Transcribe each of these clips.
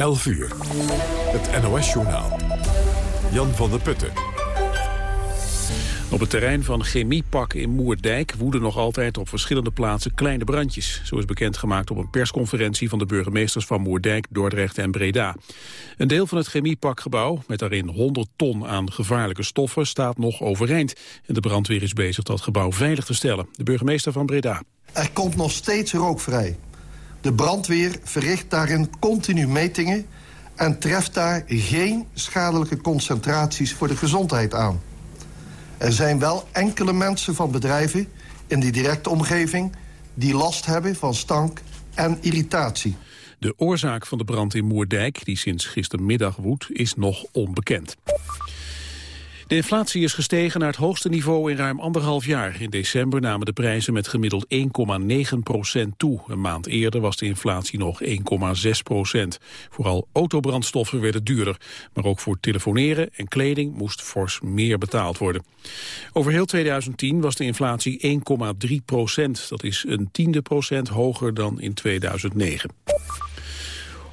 11 uur. Het NOS-journaal. Jan van der Putten. Op het terrein van Chemiepak in Moerdijk woeden nog altijd op verschillende plaatsen kleine brandjes. Zo is bekendgemaakt op een persconferentie van de burgemeesters van Moerdijk, Dordrecht en Breda. Een deel van het Chemiepakgebouw, met daarin 100 ton aan gevaarlijke stoffen, staat nog overeind. En de brandweer is bezig dat gebouw veilig te stellen. De burgemeester van Breda. Er komt nog steeds rook vrij. De brandweer verricht daarin continu metingen... en treft daar geen schadelijke concentraties voor de gezondheid aan. Er zijn wel enkele mensen van bedrijven in die directe omgeving... die last hebben van stank en irritatie. De oorzaak van de brand in Moerdijk, die sinds gistermiddag woedt, is nog onbekend. De inflatie is gestegen naar het hoogste niveau in ruim anderhalf jaar. In december namen de prijzen met gemiddeld 1,9 procent toe. Een maand eerder was de inflatie nog 1,6 procent. Vooral autobrandstoffen werden duurder. Maar ook voor telefoneren en kleding moest fors meer betaald worden. Over heel 2010 was de inflatie 1,3 procent. Dat is een tiende procent hoger dan in 2009.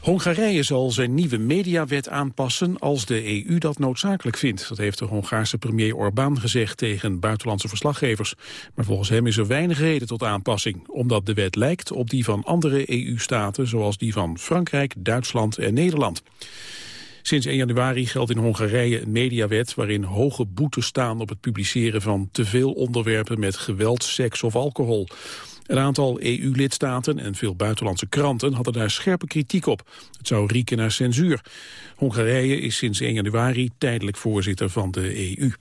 Hongarije zal zijn nieuwe mediawet aanpassen als de EU dat noodzakelijk vindt. Dat heeft de Hongaarse premier Orbán gezegd tegen buitenlandse verslaggevers. Maar volgens hem is er weinig reden tot aanpassing, omdat de wet lijkt op die van andere EU-staten, zoals die van Frankrijk, Duitsland en Nederland. Sinds 1 januari geldt in Hongarije een mediawet waarin hoge boetes staan op het publiceren van te veel onderwerpen met geweld, seks of alcohol. Een aantal EU-lidstaten en veel buitenlandse kranten hadden daar scherpe kritiek op. Het zou rieken naar censuur. Hongarije is sinds 1 januari tijdelijk voorzitter van de EU.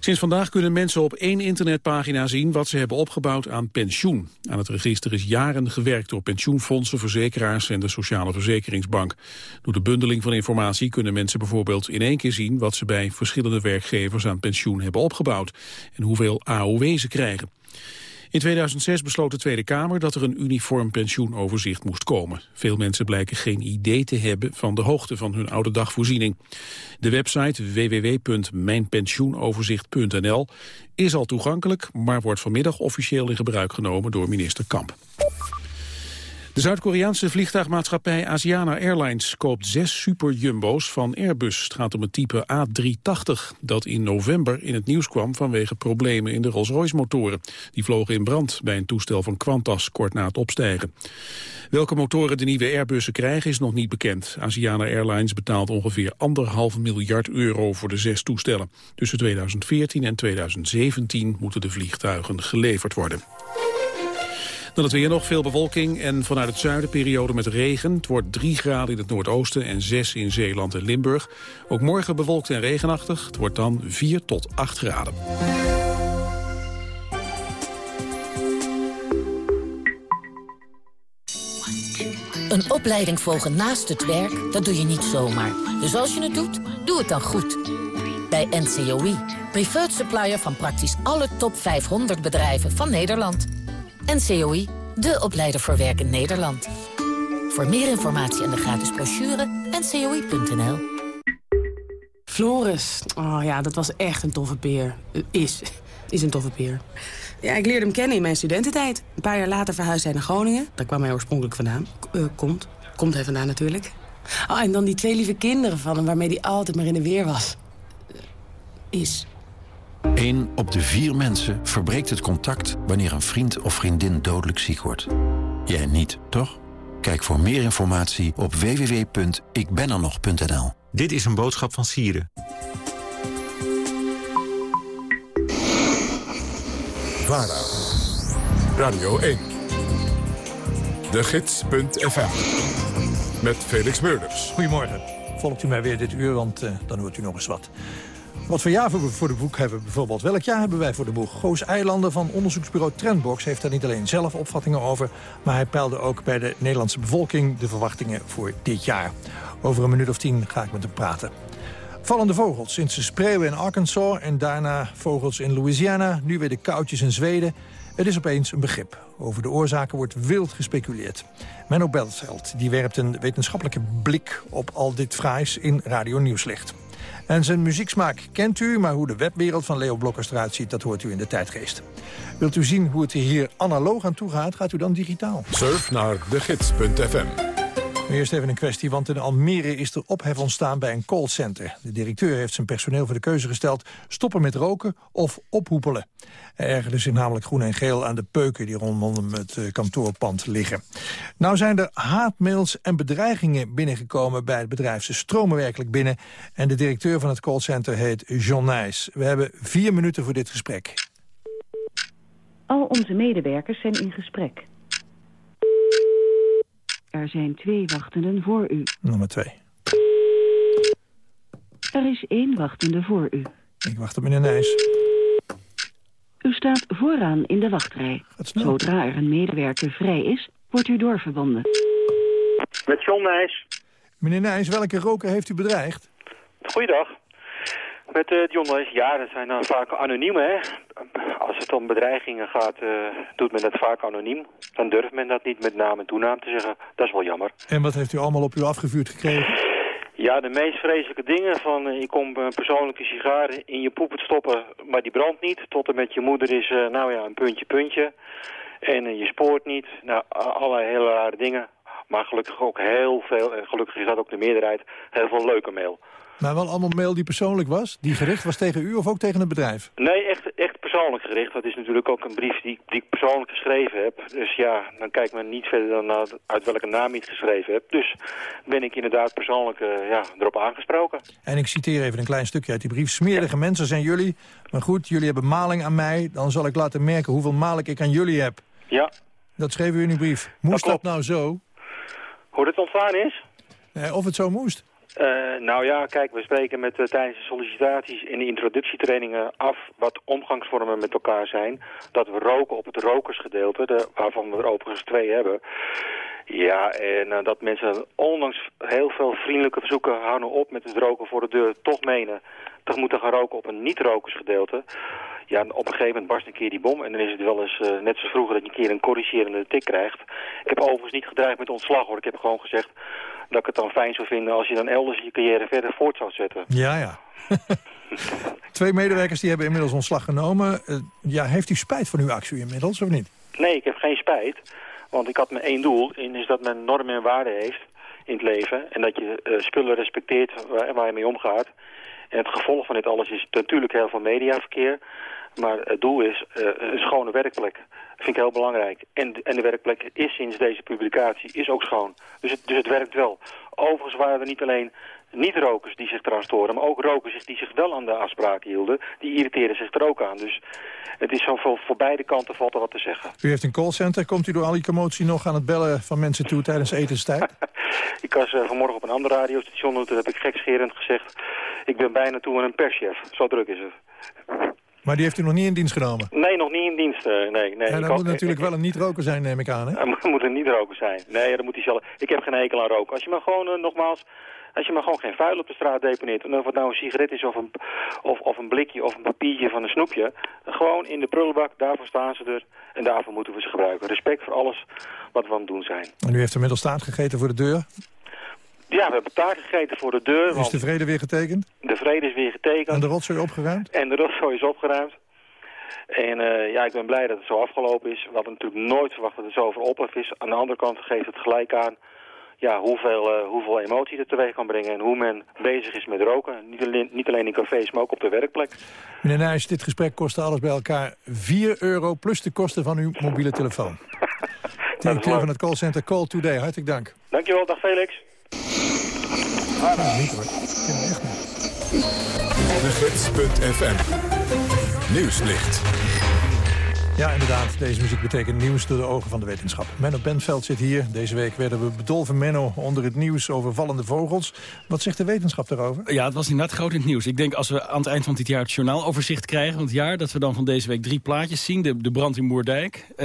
Sinds vandaag kunnen mensen op één internetpagina zien wat ze hebben opgebouwd aan pensioen. Aan het register is jaren gewerkt door pensioenfondsen, verzekeraars en de Sociale Verzekeringsbank. Door de bundeling van informatie kunnen mensen bijvoorbeeld in één keer zien wat ze bij verschillende werkgevers aan pensioen hebben opgebouwd en hoeveel AOW ze krijgen. In 2006 besloot de Tweede Kamer dat er een uniform pensioenoverzicht moest komen. Veel mensen blijken geen idee te hebben van de hoogte van hun oude dagvoorziening. De website www.mijnpensioenoverzicht.nl is al toegankelijk, maar wordt vanmiddag officieel in gebruik genomen door minister Kamp. De Zuid-Koreaanse vliegtuigmaatschappij Asiana Airlines koopt zes super jumbo's van Airbus. Het gaat om het type A380 dat in november in het nieuws kwam vanwege problemen in de Rolls-Royce motoren. Die vlogen in brand bij een toestel van Qantas kort na het opstijgen. Welke motoren de nieuwe Airbussen krijgen is nog niet bekend. Asiana Airlines betaalt ongeveer anderhalf miljard euro voor de zes toestellen. Tussen 2014 en 2017 moeten de vliegtuigen geleverd worden. Dan het weer nog veel bewolking en vanuit het zuiden periode met regen. Het wordt 3 graden in het noordoosten en 6 in Zeeland en Limburg. Ook morgen bewolkt en regenachtig. Het wordt dan 4 tot 8 graden. Een opleiding volgen naast het werk, dat doe je niet zomaar. Dus als je het doet, doe het dan goed. Bij NCOI, preferred supplier van praktisch alle top 500 bedrijven van Nederland. NCOI, de opleider voor werk in Nederland. Voor meer informatie en de gratis brochure, ncoi.nl. Floris, oh ja, dat was echt een toffe peer. Uh, is, is een toffe peer. Ja, ik leerde hem kennen in mijn studententijd. Een paar jaar later verhuisde hij naar Groningen. Daar kwam hij oorspronkelijk vandaan. Uh, komt. Komt hij vandaan natuurlijk. Oh, en dan die twee lieve kinderen van hem waarmee hij altijd maar in de weer was. Uh, is. Eén op de vier mensen verbreekt het contact wanneer een vriend of vriendin dodelijk ziek wordt. Jij niet, toch? Kijk voor meer informatie op www.ikbenernog.nl. Dit is een boodschap van Sieren. VARA. Radio 1. De Gids.fm. Met Felix Meurders. Goedemorgen. Volgt u mij weer dit uur, want uh, dan hoort u nog eens wat. Wat voor jaar voor de boek hebben bijvoorbeeld. Welk jaar hebben wij voor de boek? Goos Eilanden van onderzoeksbureau Trendbox heeft daar niet alleen zelf opvattingen over... maar hij peilde ook bij de Nederlandse bevolking de verwachtingen voor dit jaar. Over een minuut of tien ga ik met hem praten. Vallende vogels, sinds de spreeuwen in Arkansas en daarna vogels in Louisiana... nu weer de koudjes in Zweden. Het is opeens een begrip. Over de oorzaken wordt wild gespeculeerd. Menno Beltveld die werpt een wetenschappelijke blik op al dit fraais in Radio Nieuwslicht. En zijn muzieksmaak kent u, maar hoe de webwereld van Leo Blokkers eruit ziet... dat hoort u in de tijdgeest. Wilt u zien hoe het hier analoog aan toe gaat, gaat u dan digitaal. Surf naar degids.fm Eerst even een kwestie, want in Almere is er ophef ontstaan bij een callcenter. De directeur heeft zijn personeel voor de keuze gesteld... stoppen met roken of ophoepelen. Hij ergerde zich namelijk groen en geel aan de peuken... die rondom het eh, kantoorpand liggen. Nou zijn er haatmails en bedreigingen binnengekomen bij het bedrijf. Ze stromen werkelijk binnen. En de directeur van het callcenter heet John Nijs. We hebben vier minuten voor dit gesprek. Al onze medewerkers zijn in gesprek. Er zijn twee wachtenden voor u. Nummer twee. Er is één wachtende voor u. Ik wacht op meneer Nijs. U staat vooraan in de wachtrij. Zodra er een medewerker vrij is, wordt u doorverbonden. Met John Nijs. Meneer Nijs, welke roker heeft u bedreigd? Goeiedag. Met uh, John Nijs, ja, dat zijn dan vaak anoniem, hè. Als het om bedreigingen gaat, uh, doet men dat vaak anoniem. Dan durft men dat niet met naam en toenaam te zeggen. Dat is wel jammer. En wat heeft u allemaal op u afgevuurd gekregen? Ja, de meest vreselijke dingen van uh, je komt een persoonlijke sigaar in je poep stoppen, maar die brandt niet. Tot en met je moeder is, uh, nou ja, een puntje, puntje. En je spoort niet. Nou, allerlei hele rare dingen. Maar gelukkig ook heel veel, en gelukkig is dat ook de meerderheid, heel veel leuke mail. Maar wel allemaal mail die persoonlijk was? Die gericht was tegen u of ook tegen het bedrijf? Nee, echt, echt persoonlijk gericht. Dat is natuurlijk ook een brief die, die ik persoonlijk geschreven heb. Dus ja, dan kijkt men niet verder dan naar uit welke naam ik het geschreven heb. Dus ben ik inderdaad persoonlijk uh, ja, erop aangesproken. En ik citeer even een klein stukje uit die brief. Smerige ja. mensen zijn jullie. Maar goed, jullie hebben maling aan mij. Dan zal ik laten merken hoeveel maling ik aan jullie heb. Ja. Dat schreef u in uw brief. Moest dat, dat nou zo? Hoe het ontstaan is? Nee, of het zo moest? Uh, nou ja, kijk, we spreken met, uh, tijdens de sollicitaties en de introductietrainingen af wat omgangsvormen met elkaar zijn. Dat we roken op het rokersgedeelte, de, waarvan we er overigens twee hebben. Ja, en uh, dat mensen ondanks heel veel vriendelijke verzoeken houden op met het roken voor de deur, toch menen toch moeten gaan roken op een niet-rokersgedeelte. Ja, op een gegeven moment barst een keer die bom en dan is het wel eens net zoals vroeger dat je een keer een corrigerende tik krijgt. Ik heb overigens niet gedreigd met ontslag hoor. Ik heb gewoon gezegd dat ik het dan fijn zou vinden als je dan elders je carrière verder voort zou zetten. Ja, ja. Twee medewerkers die hebben inmiddels ontslag genomen. Uh, ja, heeft u spijt van uw actie inmiddels of niet? Nee, ik heb geen spijt. Want ik had me één doel, en is dat men normen en waarden heeft in het leven. En dat je uh, spullen respecteert waar, waar je mee omgaat. En het gevolg van dit alles is natuurlijk heel veel mediaverkeer. Maar het doel is uh, een schone werkplek. Vind ik heel belangrijk. En, en de werkplek is sinds deze publicatie is ook schoon. Dus het, dus het werkt wel. Overigens waren er niet alleen niet-rokers die zich eraan storen... maar ook rokers die zich wel aan de afspraken hielden... die irriteren zich er ook aan. Dus het is zo voor, voor beide kanten valt er wat te zeggen. U heeft een callcenter. Komt u door al die commotie nog aan het bellen van mensen toe tijdens etenstijd? ik was uh, vanmorgen op een ander radiostation... toen heb ik gekscherend gezegd... ik ben bijna toe aan een perschef. Zo druk is het. Maar die heeft u nog niet in dienst genomen? Nee, nog niet in dienst. Uh, nee, nee. Ja, dat moet natuurlijk wel een niet-roker zijn, neem ik aan, hè? Dat moet een niet-roker zijn. Nee, dat moet hij zelf... Ik heb geen hekel aan roken. Als je maar gewoon, uh, nogmaals... Als je maar gewoon geen vuil op de straat deponeert... en of het nou een sigaret is of een, of, of een blikje of een papiertje van een snoepje... gewoon in de prullenbak, daarvoor staan ze er... en daarvoor moeten we ze gebruiken. Respect voor alles wat we aan het doen zijn. En u heeft inmiddels staat gegeten voor de deur? Ja, we hebben taart gegeten voor de deur. Is de vrede weer getekend? De vrede is weer getekend. En de rotzooi opgeruimd? En de rotzooi is opgeruimd. En uh, ja, ik ben blij dat het zo afgelopen is. We hadden natuurlijk nooit verwacht dat het zo over ophef is. Aan de andere kant geeft het gelijk aan ja, hoeveel, uh, hoeveel emotie het teweeg kan brengen... en hoe men bezig is met roken. Niet alleen, niet alleen in cafés, maar ook op de werkplek. Meneer Nijs, dit gesprek kostte alles bij elkaar 4 euro... plus de kosten van uw mobiele telefoon. Directeur van het callcenter Call Today, hartelijk dank. Dankjewel, dag Felix. Ah, niet hoor. Ik hem echt niet. De Gids.fm. Nieuwslicht. Ja, inderdaad. Deze muziek betekent nieuws door de ogen van de wetenschap. Menno Bentveld zit hier. Deze week werden we bedolven Menno onder het nieuws over vallende vogels. Wat zegt de wetenschap daarover? Ja, het was inderdaad groot in het nieuws. Ik denk als we aan het eind van dit jaar het journaaloverzicht krijgen... van het jaar, dat we dan van deze week drie plaatjes zien. De, de brand in Moerdijk, uh,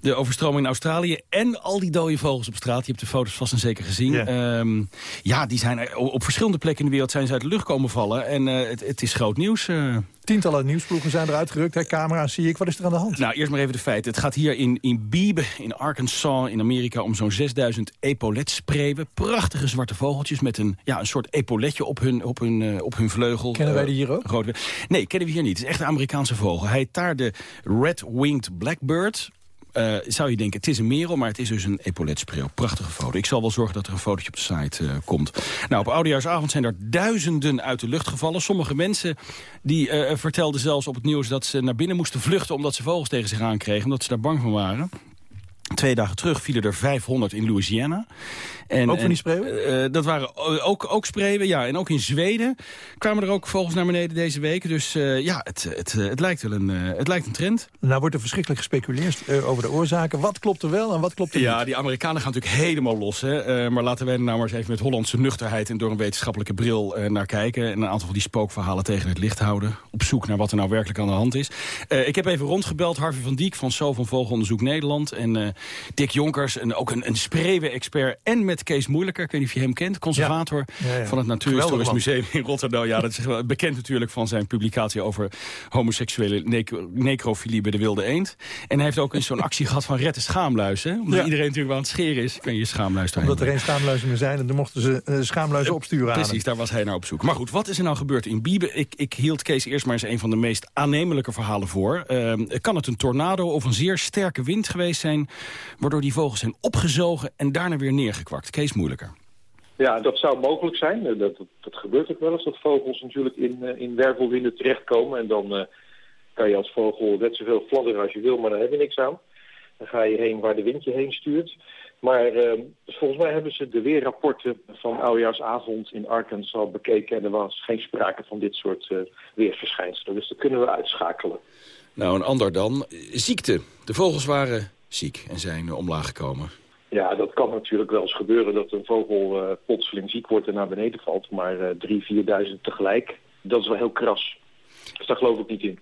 de overstroming in Australië... en al die dode vogels op straat. Je hebt de foto's vast en zeker gezien. Ja, um, ja die zijn op verschillende plekken in de wereld zijn ze uit de lucht komen vallen. En uh, het, het, is groot nieuws. Uh. Tientallen nieuwsploegen zijn eruit gerukt. Hè? Camera's zie ik. Wat is er aan de hand? Nou, eerst maar even de feiten. Het gaat hier in, in Beebe, in Arkansas, in Amerika... om zo'n 6000 epauletspreeuwen. Prachtige zwarte vogeltjes met een, ja, een soort epauletje op hun, op hun, uh, op hun vleugel. Kennen wij die hier ook? Rood. Nee, kennen we hier niet. Het is echt een Amerikaanse vogel. Hij heet daar de Red-Winged Blackbird Uh, zou je denken, het is een merel, maar het is dus een epaulettespreeuw. Prachtige foto. Ik zal wel zorgen dat er een fotootje op de site uh, komt. Nou, op Oudejaarsavond zijn er duizenden uit de lucht gevallen. Sommige mensen die uh, vertelden zelfs op het nieuws dat ze naar binnen moesten vluchten... omdat ze vogels tegen zich aankregen, omdat ze daar bang van waren. Twee dagen terug vielen er 500 in Louisiana. En, ook van die spreeuwen? Uh, dat waren ook, ook spreeuwen, ja. En ook in Zweden kwamen er ook vogels naar beneden deze week. Dus uh, ja, het, het, het, lijkt wel een, uh, het lijkt een trend. Nou wordt er verschrikkelijk gespeculeerd over de oorzaken. Wat klopt er wel en wat klopt er ja, niet? Ja, die Amerikanen gaan natuurlijk helemaal los. Hè. maar laten wij er nou maar eens even met Hollandse nuchterheid... en door een wetenschappelijke bril naar kijken. En een aantal van die spookverhalen tegen het licht houden. Op zoek naar wat er nou werkelijk aan de hand is. ik heb even rondgebeld, Harvey van Diek van Zo van Vogelonderzoek Nederland. En Dick Jonkers, en ook een, een spreeuwen-expert. En met Kees Moeilijker, ik weet niet of je hem kent. Conservator ja. Ja, ja. van het Natuurhistorisch Museum in Rotterdam. Ja, dat is bekend natuurlijk van zijn publicatie over homoseksuele necro necrofilie bij de wilde eend. En hij heeft ook eens zo'n actie gehad van red de schaamluizen. Omdat iedereen natuurlijk aan het scheren is, kan je schaamluis Omdat er geen schaamluizen meer zijn en dan mochten ze uh, schaamluizen opsturen Precies, aan daar was hij naar op zoek. Maar goed, wat is er nou gebeurd in Biebe? Ik, ik hield Kees eerst maar eens een van de meest aannemelijke verhalen voor. Uh, kan het een tornado of een zeer sterke wind geweest zijn... waardoor die vogels zijn opgezogen en daarna weer neergekwakt? Kees moeilijker. Ja, dat zou mogelijk zijn. Dat, dat, dat gebeurt ook wel eens, dat vogels natuurlijk in, uh, in wervelwinden terechtkomen. En dan uh, kan je als vogel net zoveel fladderen als je wil, maar dan heb je niks aan. Dan ga je heen waar de wind je heen stuurt. Maar uh, volgens mij hebben ze de weerrapporten van oudejaarsavond in Arkansas bekeken... en er was geen sprake van dit soort weerverschijnselen. Dus dat kunnen we uitschakelen. Nou, een ander dan. Ziekte. De vogels waren ziek en zijn omlaag gekomen. Ja, dat kan natuurlijk wel eens gebeuren dat een vogel uh, plotseling ziek wordt en naar beneden valt. Maar uh, drie, vierduizend tegelijk, dat is wel heel kras. Dus daar geloof ik niet in.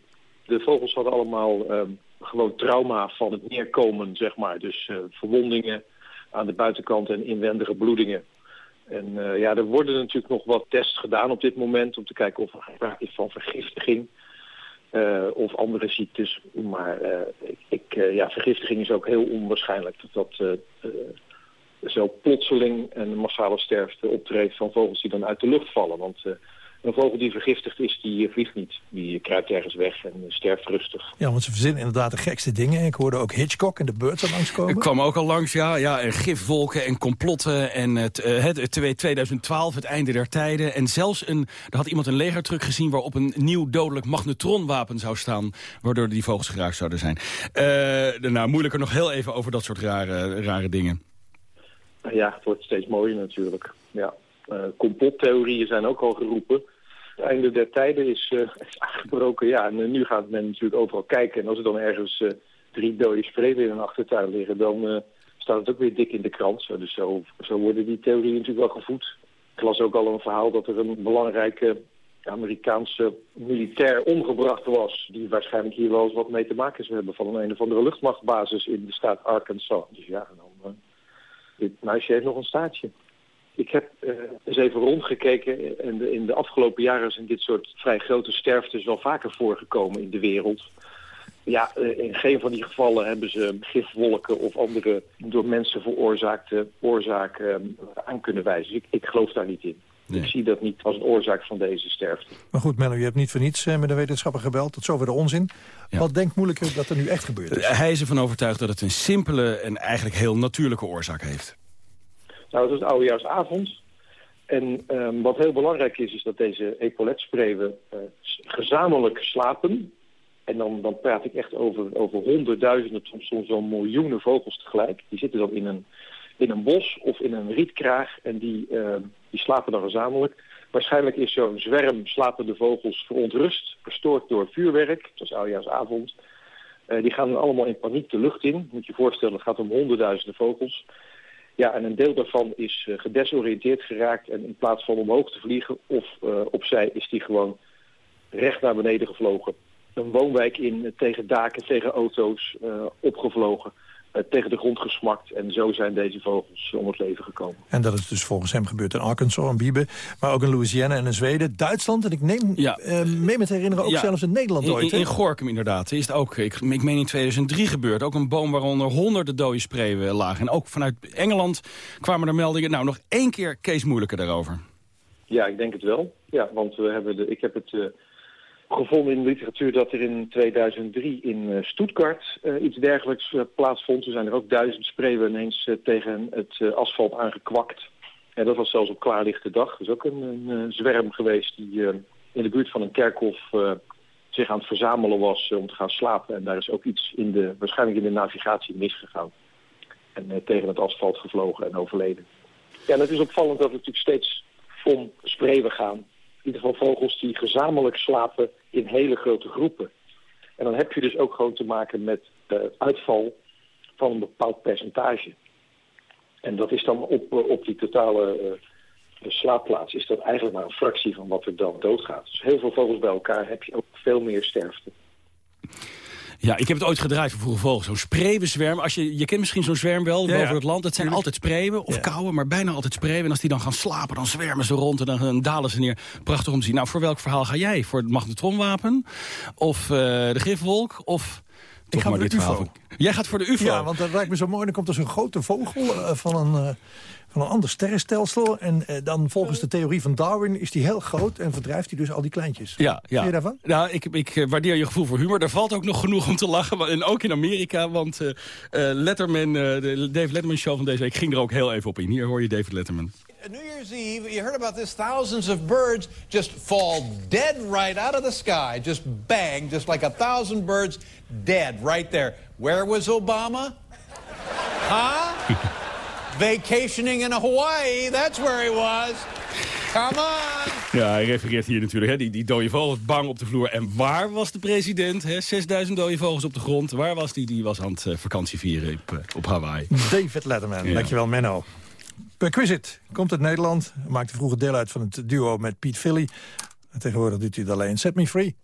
De vogels hadden allemaal uh, gewoon trauma van het neerkomen, zeg maar. Dus verwondingen aan de buitenkant en inwendige bloedingen. En ja, er worden natuurlijk nog wat tests gedaan op dit moment... om te kijken of er sprake is van vergiftiging. Uh, of andere ziektes. Maar uh, ik, uh, ja, vergiftiging is ook heel onwaarschijnlijk dat dat zo plotseling en massale sterfte optreedt van vogels die dan uit de lucht vallen. Want een vogel die vergiftigd is, die vliegt niet. Die kruipt ergens weg en sterft rustig. Ja, want ze verzinnen inderdaad de gekste dingen. Ik hoorde ook Hitchcock en de Birds al langskomen. Ik kwam ook al langs, ja. ja en gifwolken en complotten. En het, uh, het, 2012, het einde der tijden. En zelfs een, er had iemand een legertruck gezien... waarop een nieuw dodelijk magnetronwapen zou staan... waardoor die vogels geraakt zouden zijn. Uh, nou, moeilijker nog heel even over dat soort rare, rare dingen. Ja, het wordt steeds mooier natuurlijk. Ja. Uh, complottheorieën zijn ook al geroepen. Het einde der tijden is, uh, is aangebroken. Ja, en uh, nu gaat men natuurlijk overal kijken. En als er dan ergens drie dode spreeuwen in een achtertuin liggen... dan staat het ook weer dik in de krant. Dus zo, zo worden die theorieën natuurlijk wel gevoed. Ik las ook al een verhaal dat er een belangrijke Amerikaanse militair omgebracht was... die waarschijnlijk hier wel eens wat mee te maken zou hebben... van een een of andere luchtmachtbasis in de staat Arkansas. Dus ja, dan, dit meisje heeft nog een staartje. Ik heb uh, eens even rondgekeken en de, in de afgelopen jaren zijn dit soort vrij grote sterftes wel vaker voorgekomen in de wereld. Ja, uh, in geen van die gevallen hebben ze gifwolken of andere door mensen veroorzaakte oorzaken uh, aan kunnen wijzen. Ik, ik geloof daar niet in. Nee. Ik zie dat niet als een oorzaak van deze sterfte. Maar goed, Menno, je hebt niet voor niets met de wetenschapper gebeld. Tot zover de onzin. Ja. Wat denkt moeilijker dat er nu echt gebeurd is? Hij is ervan overtuigd dat het een simpele en eigenlijk heel natuurlijke oorzaak heeft. Nou, het is oudejaarsavond. En um, wat heel belangrijk is, is dat deze epaulettspreeuwen uh, gezamenlijk slapen. En dan, dan praat ik echt over, over honderdduizenden, soms, soms wel miljoenen vogels tegelijk. Die zitten dan in een, in een bos of in een rietkraag en die, uh, die slapen dan gezamenlijk. Waarschijnlijk is zo'n zwerm slapende vogels verontrust, verstoord door vuurwerk, zoals oudejaarsavond. Uh, die gaan dan allemaal in paniek de lucht in. Moet je je voorstellen, het gaat om honderdduizenden vogels. Ja, en een deel daarvan is uh, gedesoriënteerd geraakt en in plaats van omhoog te vliegen of uh, opzij is die gewoon recht naar beneden gevlogen. Een woonwijk in, tegen daken, tegen auto's uh, opgevlogen, tegen de grond gesmakt. En zo zijn deze vogels om het leven gekomen. En dat is dus volgens hem gebeurd in Arkansas, in Biebe, maar ook in Louisiana en in Zweden. Duitsland, en ik neem ja. mee met herinneren, ook ja. zelfs in Nederland in, ooit. In, in Gorkum inderdaad, is het ook, ik, ik meen in 2003 gebeurd. Ook een boom waaronder honderden dode spreeuwen lagen. En ook vanuit Engeland kwamen er meldingen. Nou, nog één keer Kees Moeilijker daarover. Ja, ik denk het wel. Ja, want we hebben de, ik heb het uh, gevonden in de literatuur dat er in 2003 in Stuttgart iets dergelijks plaatsvond. Er zijn er ook duizend spreeuwen ineens tegen het asfalt aangekwakt. En dat was zelfs op klaarlichte dag. Is ook een, een zwerm geweest die in de buurt van een kerkhof zich aan het verzamelen was om te gaan slapen. En daar is ook iets in de, waarschijnlijk in de navigatie misgegaan. En tegen het asfalt gevlogen en overleden. Ja, en het is opvallend dat het natuurlijk steeds om spreeuwen gaan. In ieder geval vogels die gezamenlijk slapen in hele grote groepen. En dan heb je dus ook gewoon te maken met de uitval van een bepaald percentage. En dat is dan op, eh, op die totale uh, slaapplaats... is dat eigenlijk maar een fractie van wat er dan doodgaat. Dus heel veel vogels bij elkaar heb je ook veel meer sterfte. Ja, ik heb het ooit gedraaid voor Vroege Vogels. Zo'n spreeuwenzwerm. Als je, je kent misschien zo'n zwerm wel boven het land. Het zijn altijd spreeuwen of ja. maar bijna altijd spreeuwen. En als die dan gaan slapen, dan zwermen ze rond en dan, dalen ze neer. Prachtig om te zien. Nou, voor welk verhaal ga jij? Voor het magnetronwapen? Of uh, de gifwolk? Of... Ik ga voor de UFO. Jij gaat voor de UFO? Ja, want dat lijkt me zo mooi. Dan komt er zo'n grote vogel uh, van een... Uh, van een ander sterrenstelsel. En eh, dan volgens de theorie van Darwin is die heel groot... en verdrijft hij dus al die kleintjes. Ja, ja. je daarvan? Nou, ik, ik eh, waardeer je gevoel voor humor. Daar valt ook nog genoeg om te lachen. En ook in Amerika, want Letterman, de Dave Letterman show van deze week... ging er ook heel even op in. Hier hoor je David Letterman. New Year's Eve, you heard about this. Thousands of birds just fall dead right out of the sky. Just bang, just like a thousand birds dead right there. Where was Obama? Huh? Vacationing in Hawaii, that's where he was. Come on! Ja, hij refereert hier natuurlijk, hè, die, die dode vogels bang op de vloer. En waar was de president? Hè? 6000 dode vogels op de grond. Waar was die? Die was aan het uh, vakantie vieren op, uh, op Hawaii. David Letterman, ja. dankjewel Menno. Perquisite komt uit Nederland. Maakte vroeger deel uit van het duo met Pete Philly. En tegenwoordig doet hij het alleen. Set Me Free.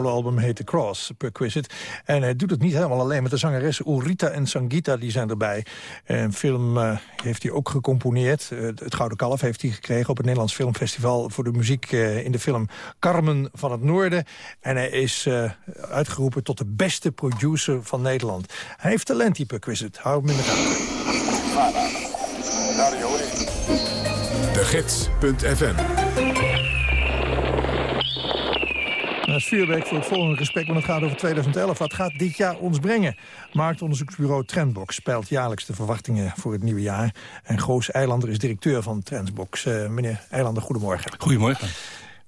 Soloalbum heet The Cross, Perquisite. En hij doet het niet helemaal alleen met de zangeressen Ulrita en Sangita, die zijn erbij. Een film uh, heeft hij ook gecomponeerd. Uh, het Gouden Kalf heeft hij gekregen op het Nederlands Filmfestival... voor de muziek in de film Carmen van het Noorden. En hij is uitgeroepen tot de beste producer van Nederland. Hij heeft talent, die Perquisite. Hou hem in de gaten. De Vuurwerk voor het volgende gesprek, want het gaat over 2011. Wat gaat dit jaar ons brengen? Marktonderzoeksbureau Trendbox spelt jaarlijks de verwachtingen voor het nieuwe jaar. En Goos Eilander is directeur van Trendbox. Uh, meneer Eilander, goedemorgen. Goedemorgen.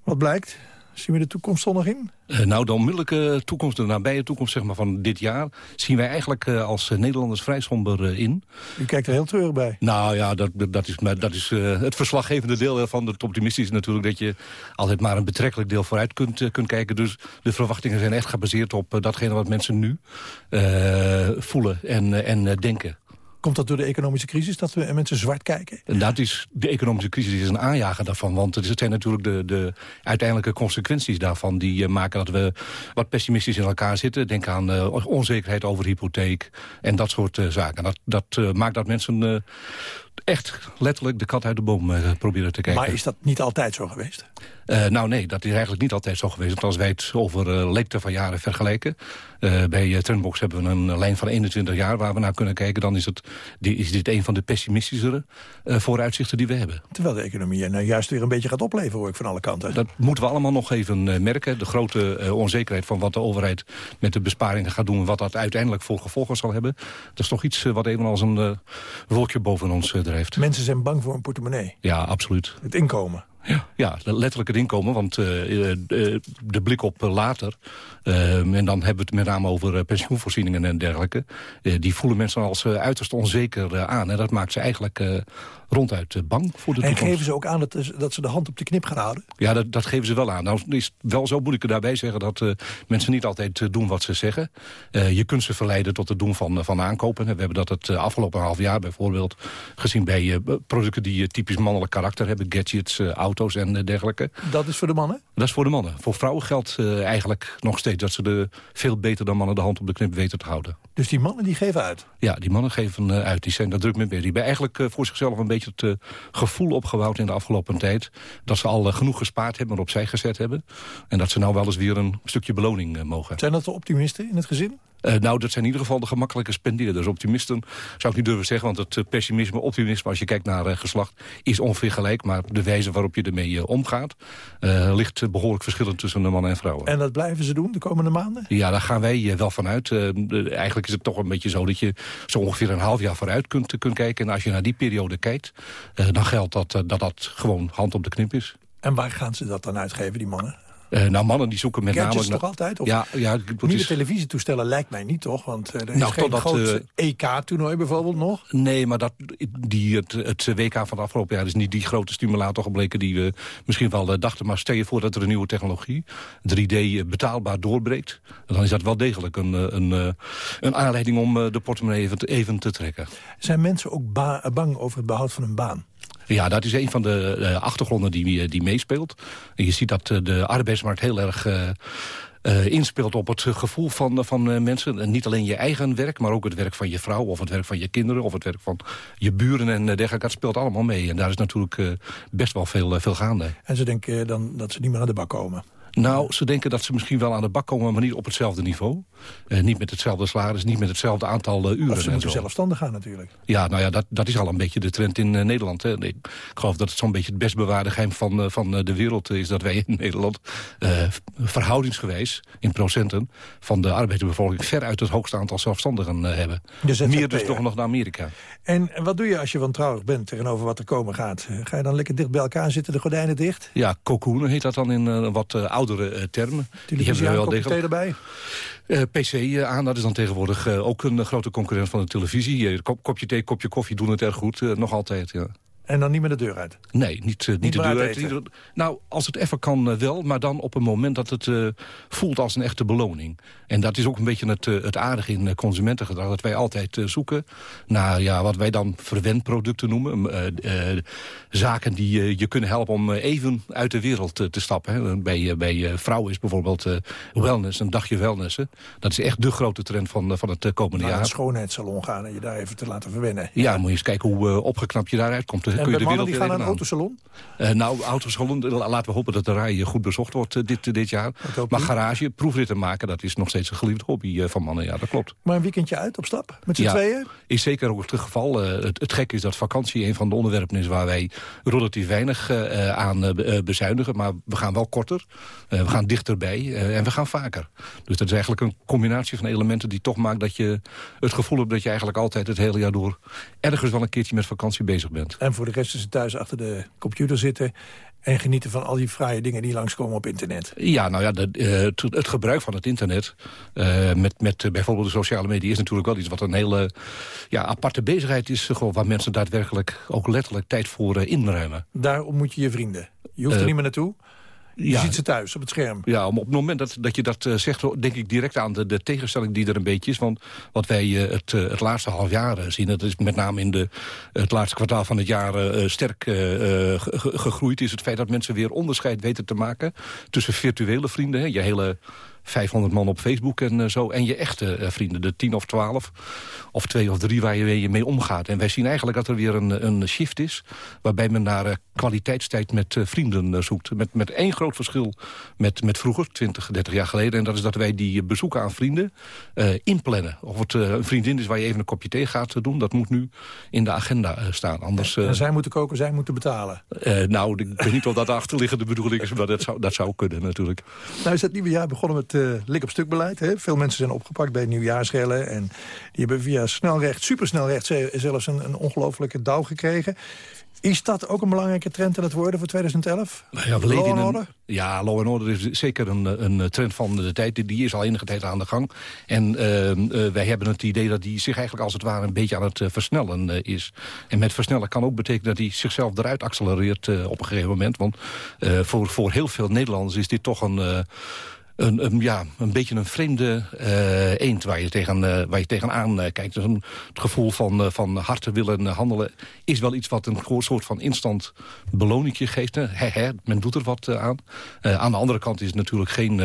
Wat blijkt? Zien we de toekomst zonnig in? Uh, nou, de onmiddellijke toekomst, de nabije toekomst zeg maar, van dit jaar... zien wij eigenlijk uh, als Nederlanders vrij somber uh, in. U kijkt er heel treurig bij. Nou ja, dat, dat is, dat is het verslaggevende deel van het optimistisch natuurlijk... dat je altijd maar een betrekkelijk deel vooruit kunt, kunt kijken. Dus de verwachtingen zijn echt gebaseerd op datgene wat mensen nu voelen en, en denken. Komt dat door de economische crisis, dat we mensen zwart kijken? En dat is, de economische crisis is een aanjager daarvan. Want het zijn natuurlijk de, de uiteindelijke consequenties daarvan... die uh, maken dat we wat pessimistisch in elkaar zitten. Denk aan uh, onzekerheid over hypotheek en dat soort uh, zaken. Dat, dat maakt dat mensen echt letterlijk de kat uit de boom proberen te kijken. Maar is dat niet altijd zo geweest? Uh, nou nee, dat is eigenlijk niet altijd zo geweest. Want als wij het over uh, lengte van jaren vergelijken... Bij Trendbox hebben we een lijn van 21 jaar waar we naar kunnen kijken... dan is, het, die, is dit een van de pessimistischere vooruitzichten die we hebben. Terwijl de economie nou juist weer een beetje gaat opleveren, hoor ik van alle kanten. Dat moeten we allemaal nog even merken. De grote onzekerheid van wat de overheid met de besparingen gaat doen... wat dat uiteindelijk voor gevolgen zal hebben. Dat is toch iets wat even als een wolkje boven ons Mensen zijn bang voor een portemonnee. Ja, absoluut. Het inkomen. Ja, ja letterlijk het inkomen, want uh, de, de, blik op later... Uh, en dan hebben we het met name over pensioenvoorzieningen en dergelijke... die voelen mensen als uiterst onzeker aan. En dat maakt ze eigenlijk ronduit bang voor de en toekomst. En geven ze ook aan dat, dat ze de hand op de knip gaan houden? Ja, dat, dat geven ze wel aan. Nou is wel zo, moet ik er daarbij zeggen... dat mensen niet altijd doen wat ze zeggen. je kunt ze verleiden tot het doen van, van aankopen. We hebben dat het afgelopen half jaar bijvoorbeeld gezien... bij producten die typisch mannelijk karakter hebben. Gadgets, auto's auto's en dergelijke. Dat is voor de mannen? Dat is voor de mannen. Voor vrouwen geldt uh, eigenlijk nog steeds dat ze de, veel beter dan mannen de hand op de knip weten te houden. Dus die mannen die geven uit? Ja, die mannen geven uh, uit. Die zijn daar druk mee bezig. Die hebben eigenlijk uh, voor zichzelf een beetje het gevoel opgebouwd in de afgelopen tijd. Dat ze al genoeg gespaard hebben en opzij gezet hebben. En dat ze nou wel eens weer een stukje beloning mogen. Zijn dat de optimisten in het gezin? Uh, nou, dat zijn in ieder geval de gemakkelijke spendeerders. Optimisten zou ik niet durven zeggen, want het pessimisme, optimisme... als je kijkt naar uh, geslacht, is ongeveer gelijk. Maar de wijze waarop je ermee omgaat... ligt behoorlijk verschillend tussen de mannen en vrouwen. En dat blijven ze doen de komende maanden? Ja, daar gaan wij wel vanuit. eigenlijk is het toch een beetje zo dat je zo ongeveer een half jaar vooruit kunt, kunt kijken. En als je naar die periode kijkt, dan geldt dat, dat dat gewoon hand op de knip is. En waar gaan ze dat dan uitgeven, die mannen? Uh, nou, mannen die zoeken met Gadgets name... toch altijd? Of ja, ja, nieuwe is... televisietoestellen lijkt mij niet, toch? Want uh, er is nou, geen groot EK-toernooi bijvoorbeeld nog. Nee, maar dat, die, het, het WK van het afgelopen jaar is niet die grote stimulator gebleken... die we misschien wel dachten. Maar stel je voor dat er een nieuwe technologie, 3D, betaalbaar doorbreekt. Dan is dat wel degelijk een, een, een aanleiding om de portemonnee even te, even te trekken. Zijn mensen ook bang over het behoud van hun baan? Ja, dat is een van de uh, achtergronden die, die meespeelt. Je ziet dat uh, de arbeidsmarkt heel erg... Inspeelt op het gevoel van, van mensen. En niet alleen je eigen werk, maar ook het werk van je vrouw... of het werk van je kinderen, of het werk van je buren en dergelijke. Dat speelt allemaal mee. En daar is natuurlijk best wel veel, veel gaande. En ze denken dan dat ze niet meer aan de bak komen? Nou, ze denken dat ze misschien wel aan de bak komen... maar niet op hetzelfde niveau. Uh, niet met hetzelfde salaris, niet met hetzelfde aantal uh, uren. Of ze moeten zelfstandig gaan natuurlijk. Ja, nou ja, dat, dat is al een beetje de trend in uh, Nederland. Hè. Ik geloof dat het zo'n beetje het best bewaarde geheim van, van de wereld is... dat wij in Nederland verhoudingsgewijs, in procenten... van de arbeidersbevolking ver uit het hoogste aantal zelfstandigen hebben. Dus Meer dus toch nog naar Amerika. En wat doe je als je wantrouwig bent tegenover wat er komen gaat? Ga je dan lekker dicht bij elkaar zitten, de gordijnen dicht? Ja, cocoon heet dat dan in wat oudere uh, termen. Die hebben we wel degelijk. erbij? Uh, PC aan, dat is dan tegenwoordig ook een grote concurrent van de televisie. kopje thee, kopje koffie doen het erg goed, nog altijd, ja. En dan niet meer de deur uit? Nee, niet, uh, niet, de deur uit. nou, als het even kan uh, wel, maar dan op een moment dat het uh, voelt als een echte beloning. En dat is ook een beetje het, het aardige in consumentengedrag. Dat wij altijd zoeken naar ja, wat wij dan verwend producten noemen. zaken die je kunnen helpen om even uit de wereld te stappen. Hè. Bij, bij vrouwen is bijvoorbeeld wellness, een dagje wellness. Dat is echt de grote trend van, van het komende jaar. Naar een schoonheidssalon gaan en je daar even te laten verwennen. Ja, ja moet je eens kijken hoe opgeknapt je daaruit komt kun je de wereld die gaan naar een autosalon? Uh, nou, autosalon, laten we hopen dat de rij goed bezocht wordt uh, dit, dit jaar. Maar garage, proefritten maken, dat is nog steeds een geliefd hobby van mannen. Ja, dat klopt. Maar een weekendje uit op stap, met z'n ja, tweeën? is zeker ook het geval. het, het gekke is dat vakantie een van de onderwerpen is... waar wij relatief weinig aan bezuinigen. Maar we gaan wel korter, we gaan dichterbij en we gaan vaker. Dus dat is eigenlijk een combinatie van elementen die toch maakt... dat je het gevoel hebt dat je eigenlijk altijd het hele jaar door... ergens wel een keertje met vakantie bezig bent. En voor de rest is het thuis achter de computer zitten en genieten van al die fraaie dingen die langskomen op internet. Ja, nou ja, de, uh, het, gebruik van het internet... Uh, met, met bijvoorbeeld de sociale media is natuurlijk wel iets... wat een hele ja, aparte bezigheid is... Gewoon, waar mensen daadwerkelijk ook letterlijk tijd voor inruimen. Daar ontmoet je je vrienden. Je hoeft er niet meer naartoe. Je ja, ziet ze thuis op het scherm. Ja, op het moment dat, dat je dat uh, zegt, denk ik direct aan de, de tegenstelling die er een beetje is. Want wat wij uh, het, uh, het laatste half jaar zien, dat is met name in de, het laatste kwartaal van het jaar sterk gegroeid, is het feit dat mensen weer onderscheid weten te maken tussen virtuele vrienden, hè, je hele 500 man op Facebook en uh, zo. En je echte uh, vrienden, de 10 of 12. Of twee of drie waar je mee omgaat. En wij zien eigenlijk dat er weer een, een shift is... waarbij men naar uh, kwaliteitstijd met vrienden zoekt. Met, met één groot verschil met, met vroeger, 20, 30 jaar geleden. En dat is dat wij die bezoeken aan vrienden inplannen. Of het een vriendin is waar je even een kopje thee gaat doen... dat moet nu in de agenda staan. Anders, en zij moeten koken, zij moeten betalen? nou, ik weet niet of dat de achterliggende bedoeling is... maar dat zou, dat zou kunnen natuurlijk. Nou is het nieuwe jaar begonnen met uh, lik op stuk beleid. Hè? Veel mensen zijn opgepakt bij nieuwjaarsrellen. En die hebben via snelrecht, supersnelrecht zelfs een, een ongelofelijke dauw gekregen. Is dat ook een belangrijke trend aan het worden voor 2011? Nou ja, law in order? ja, law and order is zeker een, een trend van de tijd. Die is al enige tijd aan de gang. En uh, uh, wij hebben het idee dat die zich eigenlijk als het ware een beetje aan het uh, versnellen is. En met versnellen kan ook betekenen dat hij zichzelf eruit accelereert op een gegeven moment. Want voor, voor heel veel Nederlanders is dit toch een een, ja, een beetje een vreemde uh, eend waar je, tegen, uh, waar je tegenaan uh, kijkt. Dus een, het gevoel van, van hard te willen handelen is wel iets wat een soort van instant beloningje geeft. He, men doet er wat aan. aan de andere kant is het natuurlijk geen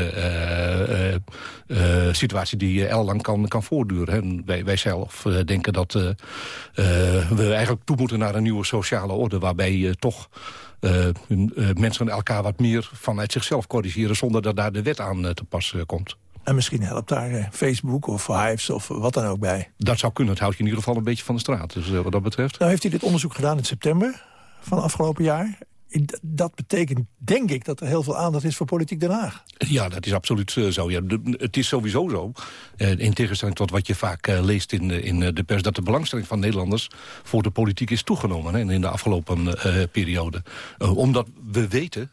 situatie die ellenlang kan, kan voortduren. Hè. Wij, wij zelf denken dat we eigenlijk toe moeten naar een nieuwe sociale orde... waarbij toch mensen elkaar wat meer vanuit zichzelf corrigeren... zonder dat daar de wet aan uh, te pas komt. En misschien helpt daar Facebook of Hives of wat dan ook bij. Dat zou kunnen. Het houdt je in ieder geval een beetje van de straat. Dus wat dat betreft. Nou heeft hij dit onderzoek gedaan in september van afgelopen jaar dat betekent, denk ik, dat er heel veel aandacht is voor politiek Den Haag. Ja, dat is absoluut uh, zo. Ja, het is sowieso zo, uh, in tegenstelling tot wat je vaak uh, leest in, in de pers... dat de belangstelling van Nederlanders voor de politiek is toegenomen hè, in de afgelopen periode. omdat we weten,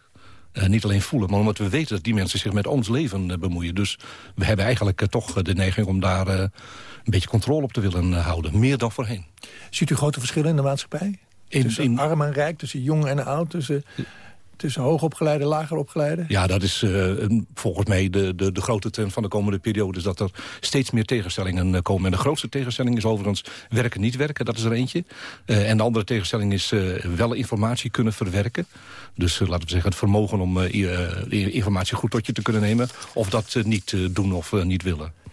niet alleen voelen, maar omdat we weten dat die mensen zich met ons leven bemoeien. Dus we hebben eigenlijk toch de neiging om daar een beetje controle op te willen houden. Meer dan voorheen. Ziet u grote verschillen in de maatschappij? In, tussen in, arm en rijk, tussen jong en oud, tussen, tussen hoogopgeleide, lager opgeleide? Ja, dat is uh, volgens mij de, de, de grote trend van de komende periode... is dat er steeds meer tegenstellingen eh, komen. En de grootste tegenstelling is overigens werken, niet werken. Dat is er eentje. Uh, en de andere tegenstelling is uh, wel informatie kunnen verwerken. Dus laten we zeggen het vermogen om informatie goed tot je te kunnen nemen... of dat niet doen of niet willen.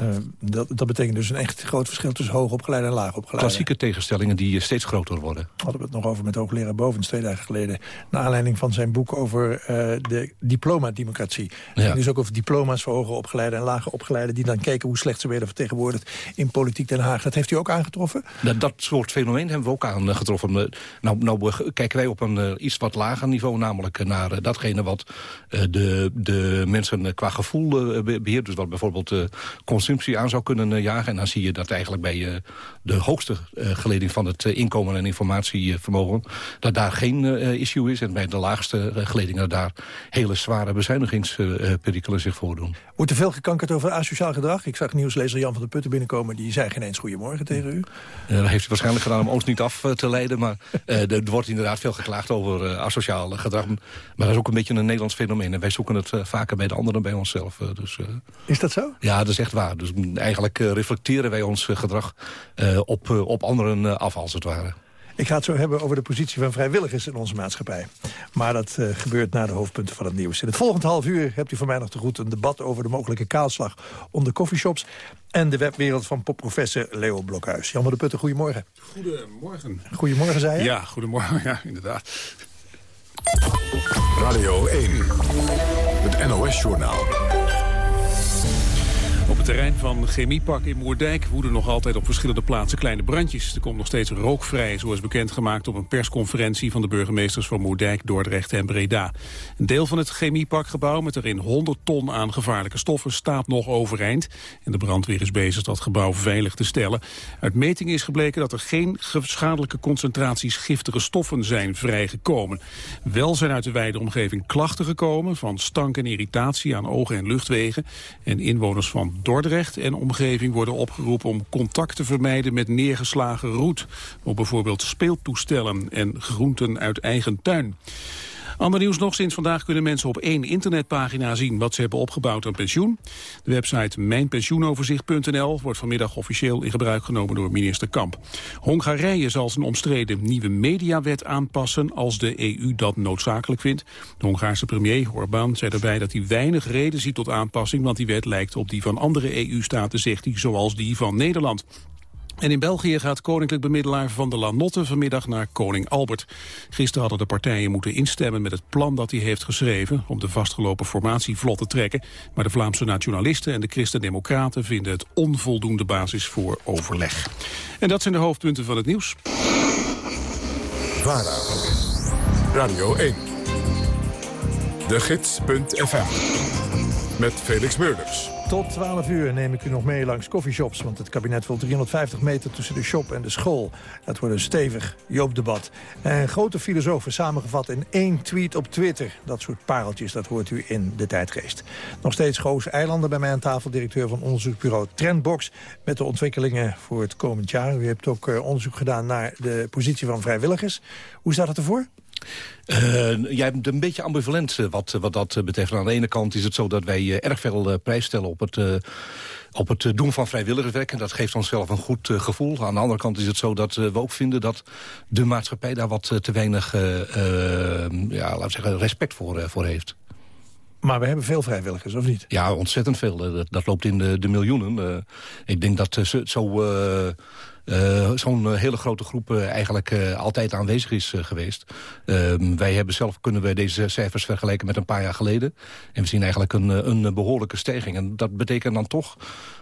Uh, dat, dat betekent dus een echt groot verschil tussen hoogopgeleide en laagopgeleide. Klassieke tegenstellingen die steeds groter worden. Hadden we het nog over met hoogleraar Bovens twee dagen geleden. Naar aanleiding van zijn boek over uh, de diploma-democratie. Ja. Dus ook over diploma's voor hoger opgeleide en lager opgeleide... die dan keken hoe slecht ze werden vertegenwoordigd in politiek Den Haag. Dat heeft u ook aangetroffen? Dat, dat soort fenomeen hebben we ook aangetroffen. Nou, nou kijken wij op een uh, iets wat lager niveau. Namelijk naar datgene wat de, de mensen qua gevoel beheert. Dus wat bijvoorbeeld consumptie aan zou kunnen jagen. En dan zie je dat eigenlijk bij de hoogste geleding van het inkomen en informatievermogen... dat daar geen issue is. En bij de laagste geledingen daar hele zware bezuinigingsperikelen zich voordoen. Wordt er veel gekankerd over asociaal gedrag? Ik zag nieuwslezer Jan van der Putten binnenkomen. Die zei geen eens goedemorgen tegen u. dat heeft hij waarschijnlijk gedaan om ons niet af te leiden. Maar er wordt inderdaad veel geklaagd over asociaal gedrag. Maar dat is ook een beetje een Nederlands fenomeen. En wij zoeken het vaker bij de anderen dan bij onszelf. dus, is dat zo? Ja, dat is echt waar. Dus eigenlijk reflecteren wij ons gedrag op, op anderen af, als het ware. Ik ga het zo hebben over de positie van vrijwilligers in onze maatschappij. Maar dat uh, gebeurt na de hoofdpunten van het nieuws. In het volgende half uur hebt u van mij nog te goed een debat over de mogelijke kaalslag onder coffeeshops en de webwereld van popprofessor Leo Blokhuis. Jan van de Putten, goedemorgen. Goedemorgen. Goedemorgen, zei je? Ja, goedemorgen, ja, inderdaad. Radio 1, het NOS-journaal. Terrein van Chemiepak in Moerdijk woeden nog altijd op verschillende plaatsen kleine brandjes. Er komt nog steeds rook vrij, zoals bekendgemaakt op een persconferentie van de burgemeesters van Moerdijk, Dordrecht en Breda. Een deel van het Chemiepakgebouw met erin 100 ton aan gevaarlijke stoffen staat nog overeind. En de brandweer is bezig dat gebouw veilig te stellen. Uit metingen is gebleken dat er geen schadelijke concentraties giftige stoffen zijn vrijgekomen. Wel zijn uit de wijde omgeving klachten gekomen van stank en irritatie aan ogen en luchtwegen. En inwoners van en omgeving worden opgeroepen om contact te vermijden met neergeslagen roet. Op bijvoorbeeld speeltoestellen en groenten uit eigen tuin. Ander nieuws nog, sinds vandaag kunnen mensen op één internetpagina zien wat ze hebben opgebouwd aan pensioen. De website mijnpensioenoverzicht.nl wordt vanmiddag officieel in gebruik genomen door minister Kamp. Hongarije zal zijn omstreden nieuwe mediawet aanpassen als de EU dat noodzakelijk vindt. De Hongaarse premier Orbán zei daarbij dat hij weinig reden ziet tot aanpassing, want die wet lijkt op die van andere EU-staten, zegt hij, zoals die van Nederland. En in België gaat koninklijk bemiddelaar Van der Lanotte vanmiddag naar koning Albert. Gisteren hadden de partijen moeten instemmen met het plan dat hij heeft geschreven... om de vastgelopen formatie vlot te trekken. Maar de Vlaamse nationalisten en de christen-democraten vinden het onvoldoende basis voor overleg. En dat zijn de hoofdpunten van het nieuws. VARA, Radio 1, de gids.fm, met Felix Meurders. Tot 12 uur neem ik u nog mee langs coffeeshops... want het kabinet wil 350 meter tussen de shop en de school. Dat wordt een stevig Joop-debat. En grote filosofen samengevat in één tweet op Twitter. Dat soort pareltjes, dat hoort u in de tijdgeest. Nog steeds Goos Eilanden bij mij aan tafel... directeur van onderzoeksbureau Trendbox... met de ontwikkelingen voor het komend jaar. U hebt ook eh, onderzoek gedaan naar de positie van vrijwilligers. Hoe staat het ervoor? Uh, jij bent een beetje ambivalent eh, wat, wat dat betreft. Aan de ene kant is het zo dat wij erg veel prijs stellen op het, op het doen van vrijwilligerswerk. En dat geeft onszelf een goed gevoel. Aan de andere kant is het zo dat we ook vinden dat de maatschappij daar wat te weinig ja, laten we zeggen, respect voor, voor heeft. Maar we hebben veel vrijwilligers, of niet? Ja, ontzettend veel. Dat, dat loopt in de, de miljoenen. ik denk dat zo zo'n eh, hele grote groep uh, eigenlijk altijd aanwezig is geweest. Ehm, wij hebben zelf kunnen wij deze cijfers vergelijken met een paar jaar geleden. En we zien eigenlijk een, een behoorlijke stijging. En dat betekent dan toch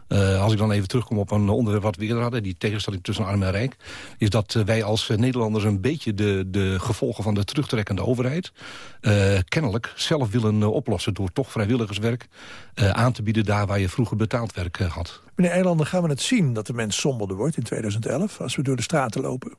uh, als ik dan even terugkom op een onderwerp wat we eerder hadden... die tegenstelling tussen arm en rijk... is dat wij als Nederlanders een beetje de, de gevolgen van de terugtrekkende overheid... Uh, kennelijk zelf willen oplossen door toch vrijwilligerswerk aan te bieden... daar waar je vroeger betaald werk had. Meneer Eilanden, gaan we het zien dat de mens somberder wordt in 2011... als we door de straten lopen?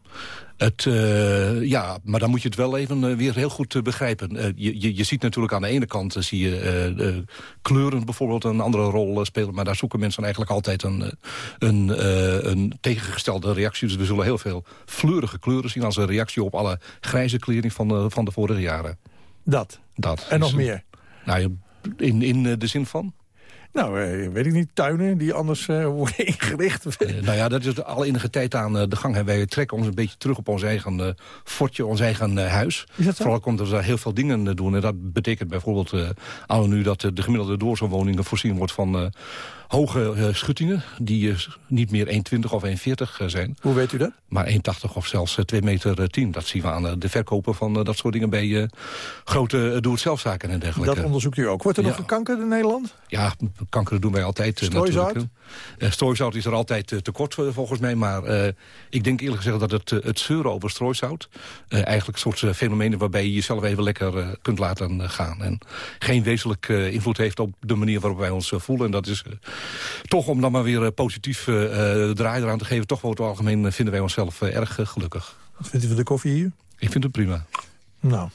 Het, uh, ja, maar dan moet je het wel even uh, weer heel goed uh, begrijpen. Je, je, je, ziet natuurlijk aan de ene kant zie je kleuren bijvoorbeeld een andere rol spelen... maar daar zoeken mensen eigenlijk altijd een, een, een tegengestelde reactie. Dus we zullen heel veel fleurige kleuren zien... als een reactie op alle grijze kleding van de, van de vorige jaren. Dat? Dat. En nog meer? Nou, in, in de zin van? Nou, eh, weet ik niet, tuinen die anders uh, worden ingericht. Uh, nou ja, dat is al enige tijd aan de gang. Wij trekken ons een beetje terug op ons eigen fortje, ons eigen huis. Vooral komt er heel veel dingen doen. En dat betekent bijvoorbeeld al nu dat de gemiddelde doorzoonwoningen voorzien wordt van hoge uh, schuttingen, die uh, niet meer 1,20 of 1,40 uh, zijn. Hoe weet u dat? Maar 1,80 of zelfs 2 meter 10. Dat zien we aan de verkopen van dat soort dingen bij grote doe-het-zelfzaken en dergelijke. Dat onderzoekt u ook. Wordt er nog gekankerd in Nederland? Ja, kanker doen wij altijd Strooizout? strooizout is er altijd tekort volgens mij. Maar ik denk eerlijk gezegd dat het, het zeuren over strooizout... eigenlijk een soort fenomenen waarbij je jezelf even lekker kunt laten gaan. En geen wezenlijk invloed heeft op de manier waarop wij ons voelen. En dat is toch om dan maar weer positief uh, draai eraan te geven... toch over het algemeen vinden wij onszelf erg gelukkig. Wat vindt u van de koffie hier? Ik vind het prima. Nou,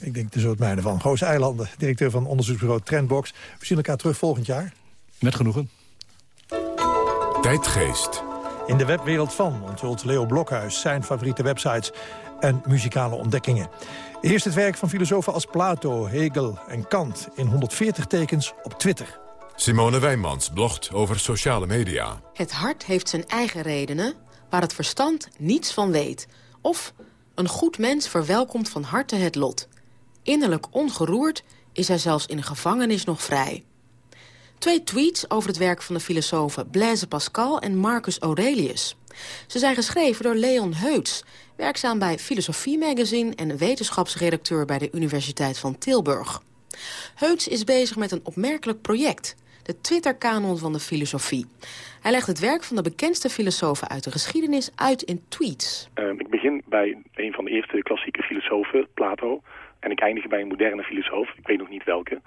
ik denk er zo het mijne van. Goos Eilanden, directeur van onderzoeksbureau Trendbox. We zien elkaar terug volgend jaar. Met genoegen. Tijdgeest. In de webwereld van onthult Leo Blokhuis zijn favoriete websites en muzikale ontdekkingen. Eerst het werk van filosofen als Plato, Hegel en Kant in 140 tekens op Twitter. Simone Wijnmans blogt over sociale media. Het hart heeft zijn eigen redenen, waar het verstand niets van weet. Of een goed mens verwelkomt van harte het lot. Innerlijk ongeroerd is hij zelfs in gevangenis nog vrij. Twee tweets over het werk van de filosofen Blaise Pascal en Marcus Aurelius. Ze zijn geschreven door Leon Heuts, werkzaam bij Filosofie Magazine... en wetenschapsredacteur bij de Universiteit van Tilburg. Heuts is bezig met een opmerkelijk project, de Twitter-kanon van de filosofie. Hij legt het werk van de bekendste filosofen uit de geschiedenis uit in tweets. Uh, ik begin bij een van de eerste klassieke filosofen, Plato... en ik eindig bij een moderne filosoof, ik weet nog niet welke...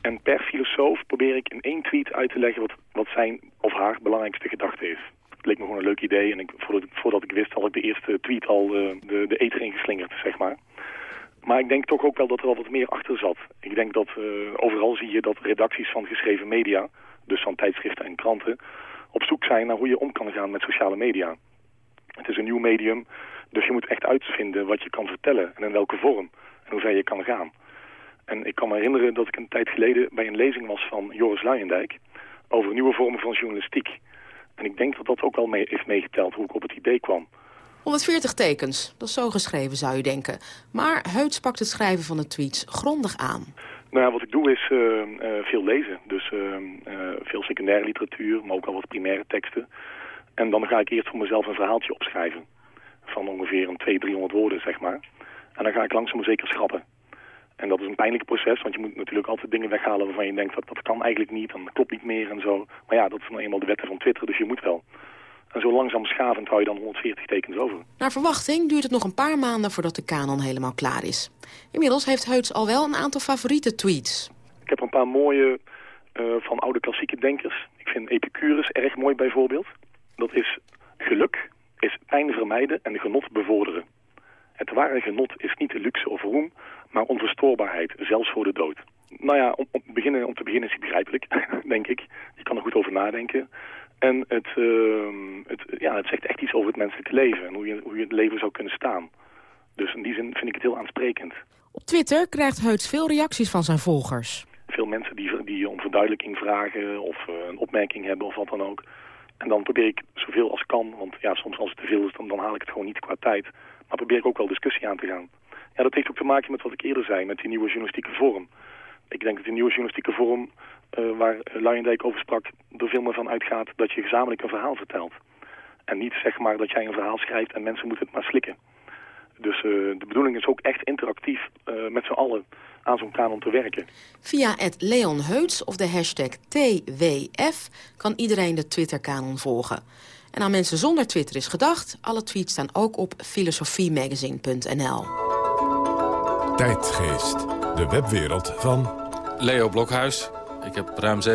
En per filosoof probeer ik in één tweet uit te leggen wat, wat zijn of haar belangrijkste gedachte is. Het leek me gewoon een leuk idee en ik, voordat, ik, wist had ik de eerste tweet al de, eh, de, de eter ingeslingerd, zeg maar. Maar ik denk toch ook wel dat er wat meer achter zat. Ik denk dat uh, overal zie je dat redacties van geschreven media, dus van tijdschriften en kranten, op zoek zijn naar hoe je om kan gaan met sociale media. Het is een nieuw medium, dus je moet echt uitvinden wat je kan vertellen en in welke vorm en hoe ver je kan gaan. En ik kan me herinneren dat ik een tijd geleden bij een lezing was van Joris Luijendijk over nieuwe vormen van journalistiek. En ik denk dat dat ook wel mee heeft meegeteld hoe ik op het idee kwam. 140 tekens, dat is zo geschreven zou je denken. Maar Heuts pakt het schrijven van de tweets grondig aan. Nou ja, wat ik doe is uh, uh, veel lezen. Dus uh, veel secundaire literatuur, maar ook al wat primaire teksten. En dan ga ik eerst voor mezelf een verhaaltje opschrijven. Van ongeveer een 200, 300 woorden, zeg maar. En dan ga ik langzaam maar zeker schrappen. En dat is een pijnlijk proces, want je moet natuurlijk altijd dingen weghalen waarvan je denkt dat dat kan eigenlijk niet, dan klopt niet meer en zo. Maar ja, dat is nou eenmaal de wetten van Twitter, dus je moet wel. En zo langzaam schavend hou je dan 140 tekens over. Naar verwachting duurt het nog een paar maanden voordat de kanon helemaal klaar is. Inmiddels heeft Heuts al wel een aantal favoriete tweets. Ik heb een paar mooie uh, van oude klassieke denkers. Ik vind Epicurus erg mooi bijvoorbeeld. Dat is geluk is pijn vermijden en genot bevorderen. Het ware genot is niet de luxe of roem, maar onverstoorbaarheid, zelfs voor de dood. Nou ja, om, om, beginnen, om te beginnen is hij begrijpelijk, denk ik. Je kan er goed over nadenken. En het, uh, het, ja, het zegt echt iets over het menselijke leven en hoe je, hoe je het leven zou kunnen staan. Dus in die zin vind ik het heel aansprekend. Op Twitter krijgt Heuts veel reacties van zijn volgers. Veel mensen die, die om verduidelijking vragen of uh, een opmerking hebben of wat dan ook. En dan probeer ik zoveel als kan, want ja, soms als het te veel is, dan, dan haal ik het gewoon niet qua tijd. Maar probeer ik ook wel discussie aan te gaan. Ja, dat heeft ook te maken met wat ik eerder zei, met die nieuwe journalistieke vorm. Ik denk dat die nieuwe journalistieke vorm, uh, waar Luijendijk over sprak, er veel meer van uitgaat dat je gezamenlijk een verhaal vertelt. En niet zeg maar dat jij een verhaal schrijft en mensen moeten het maar slikken. Dus uh, de bedoeling is ook echt interactief uh, met z'n allen aan zo'n kanon te werken. Via het Leon Heuts of de hashtag TWF kan iedereen de Twitter-kanon volgen. En aan mensen zonder Twitter is gedacht. Alle tweets staan ook op filosofiemagazine.nl. Tijdgeest, de webwereld van... Leo Blokhuis. Ik heb ruim 17.000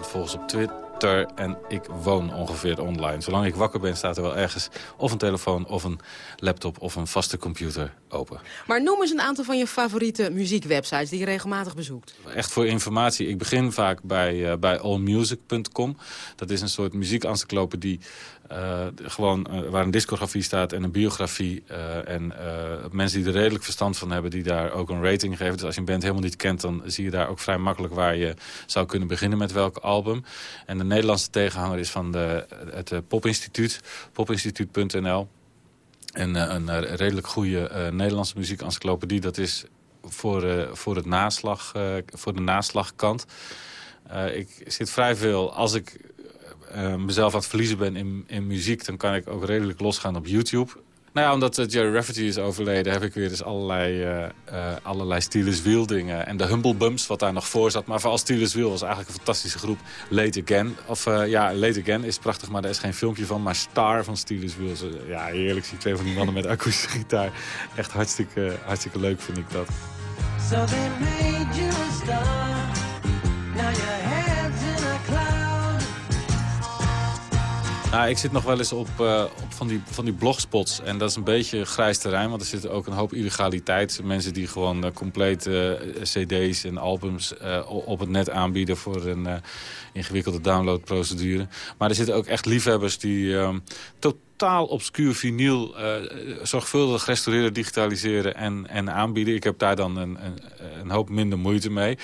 volgers op Twitter en ik woon ongeveer online. Zolang ik wakker ben staat er wel ergens of een telefoon of een laptop of een vaste computer open. Maar noem eens een aantal van je favoriete muziekwebsites die je regelmatig bezoekt. Echt voor informatie. Ik begin vaak bij, uh, bij allmusic.com. Dat is een soort muziekencyclopedie uh, gewoon uh, waar een discografie staat en een biografie. Uh, en mensen die er redelijk verstand van hebben, die daar ook een rating geven. Dus als je een band helemaal niet kent, dan zie je daar ook vrij makkelijk waar je zou kunnen beginnen met welk album. En de Nederlandse tegenhanger is van de, het Popinstituut, popinstituut.nl. En een redelijk goede Nederlandse muziekencyclopedie, dat is voor, voor, het naslag, voor de naslagkant. ik zit vrij veel, als ik uh, mezelf aan het verliezen ben in, in muziek... dan kan ik ook redelijk losgaan op YouTube. Nou ja, omdat uh, Jerry Rafferty is overleden... heb ik weer dus allerlei, uh, allerlei Steelers Wheel dingen. En de Humble Bumps, wat daar nog voor zat. Maar vooral Steelers Wheel was eigenlijk een fantastische groep. Late Again. Of ja, Late Again is prachtig, maar daar is geen filmpje van. Maar Star van Steelers Wheel. ja, heerlijk. Zie twee van die mannen met akoestische gitaar. Echt hartstikke, hartstikke leuk vind ik dat. So they made you a star. Nou, ik zit nog wel eens op, uh, op van, die, van die blogspots. En dat is een beetje grijs terrein, want er zit ook een hoop illegaliteit. Mensen die gewoon uh, complete uh, cd's en albums op het net aanbieden... voor een ingewikkelde downloadprocedure. Maar er zitten ook echt liefhebbers die ehm, totaal obscuur vinyl... zorgvuldig restaureren, digitaliseren en, en aanbieden. Ik heb daar dan een, een, een hoop minder moeite mee.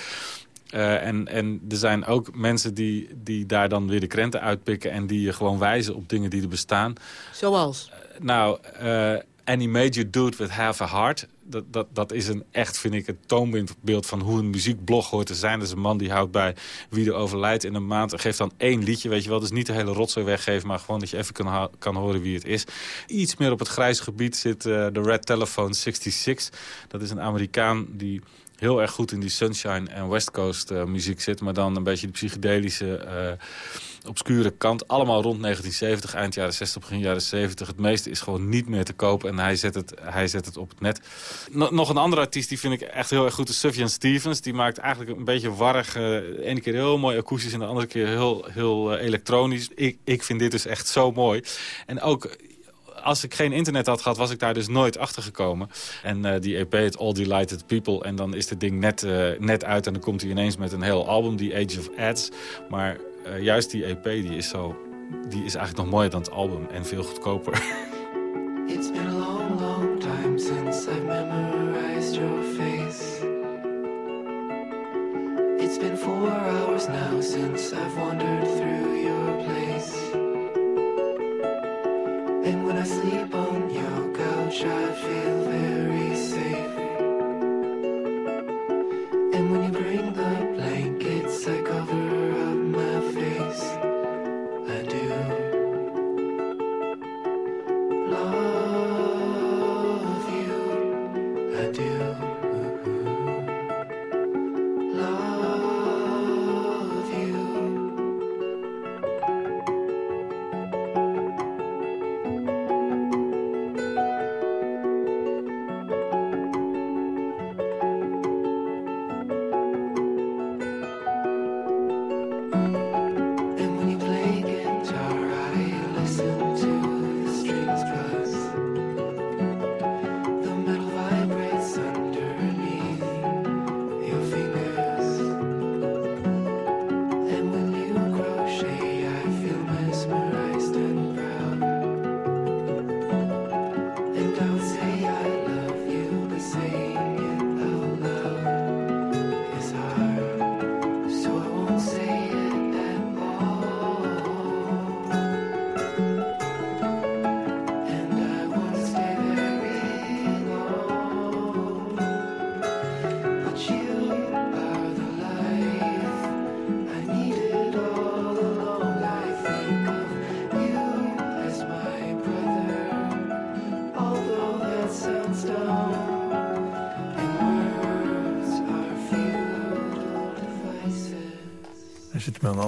Uh, en, en er zijn ook mensen die, die daar dan weer de krenten uitpikken... en die je gewoon wijzen op dingen die er bestaan. Zoals? Uh, nou, uh, Any Major Dude with Half a Heart... Dat, dat, dat is een echt, vind ik, een toonbeeld van hoe een muziekblog hoort te zijn. Dat is een man die houdt bij wie er overlijdt in een maand. En geeft dan één liedje, weet je wel. Dus niet de hele rotzooi weggeven, maar gewoon dat je even kan, kan horen wie het is. Iets meer op het grijze gebied zit de Red Telephone 66. Dat is een Amerikaan die heel erg goed in die Sunshine en West Coast uh, muziek zit. Maar dan een beetje de psychedelische, uh, obscure kant. Allemaal rond 1970, eind jaren 60, begin jaren 70. Het meeste is gewoon niet meer te kopen en hij zet het, hij zet het op het net. nog een andere artiest die vind ik echt heel erg goed is Sufjan Stevens. Die maakt eigenlijk een beetje warrig. Uh, ene keer heel mooi akoestisch en de andere keer heel, heel elektronisch. Ik, ik vind dit dus echt zo mooi. En ook als ik geen internet had gehad, was ik daar dus nooit achter gekomen. En uh, die EP, het All Delighted People. En dan is het ding net, uh, net uit en dan komt hij ineens met een heel album, die Age of Ads. Maar uh, juist die EP, die is, zo, die is eigenlijk nog mooier dan het album en veel goedkoper. It's been a long, long time since I've memorized your face. It's been four hours now since I've wandered through your place. And when I sleep on your couch, I feel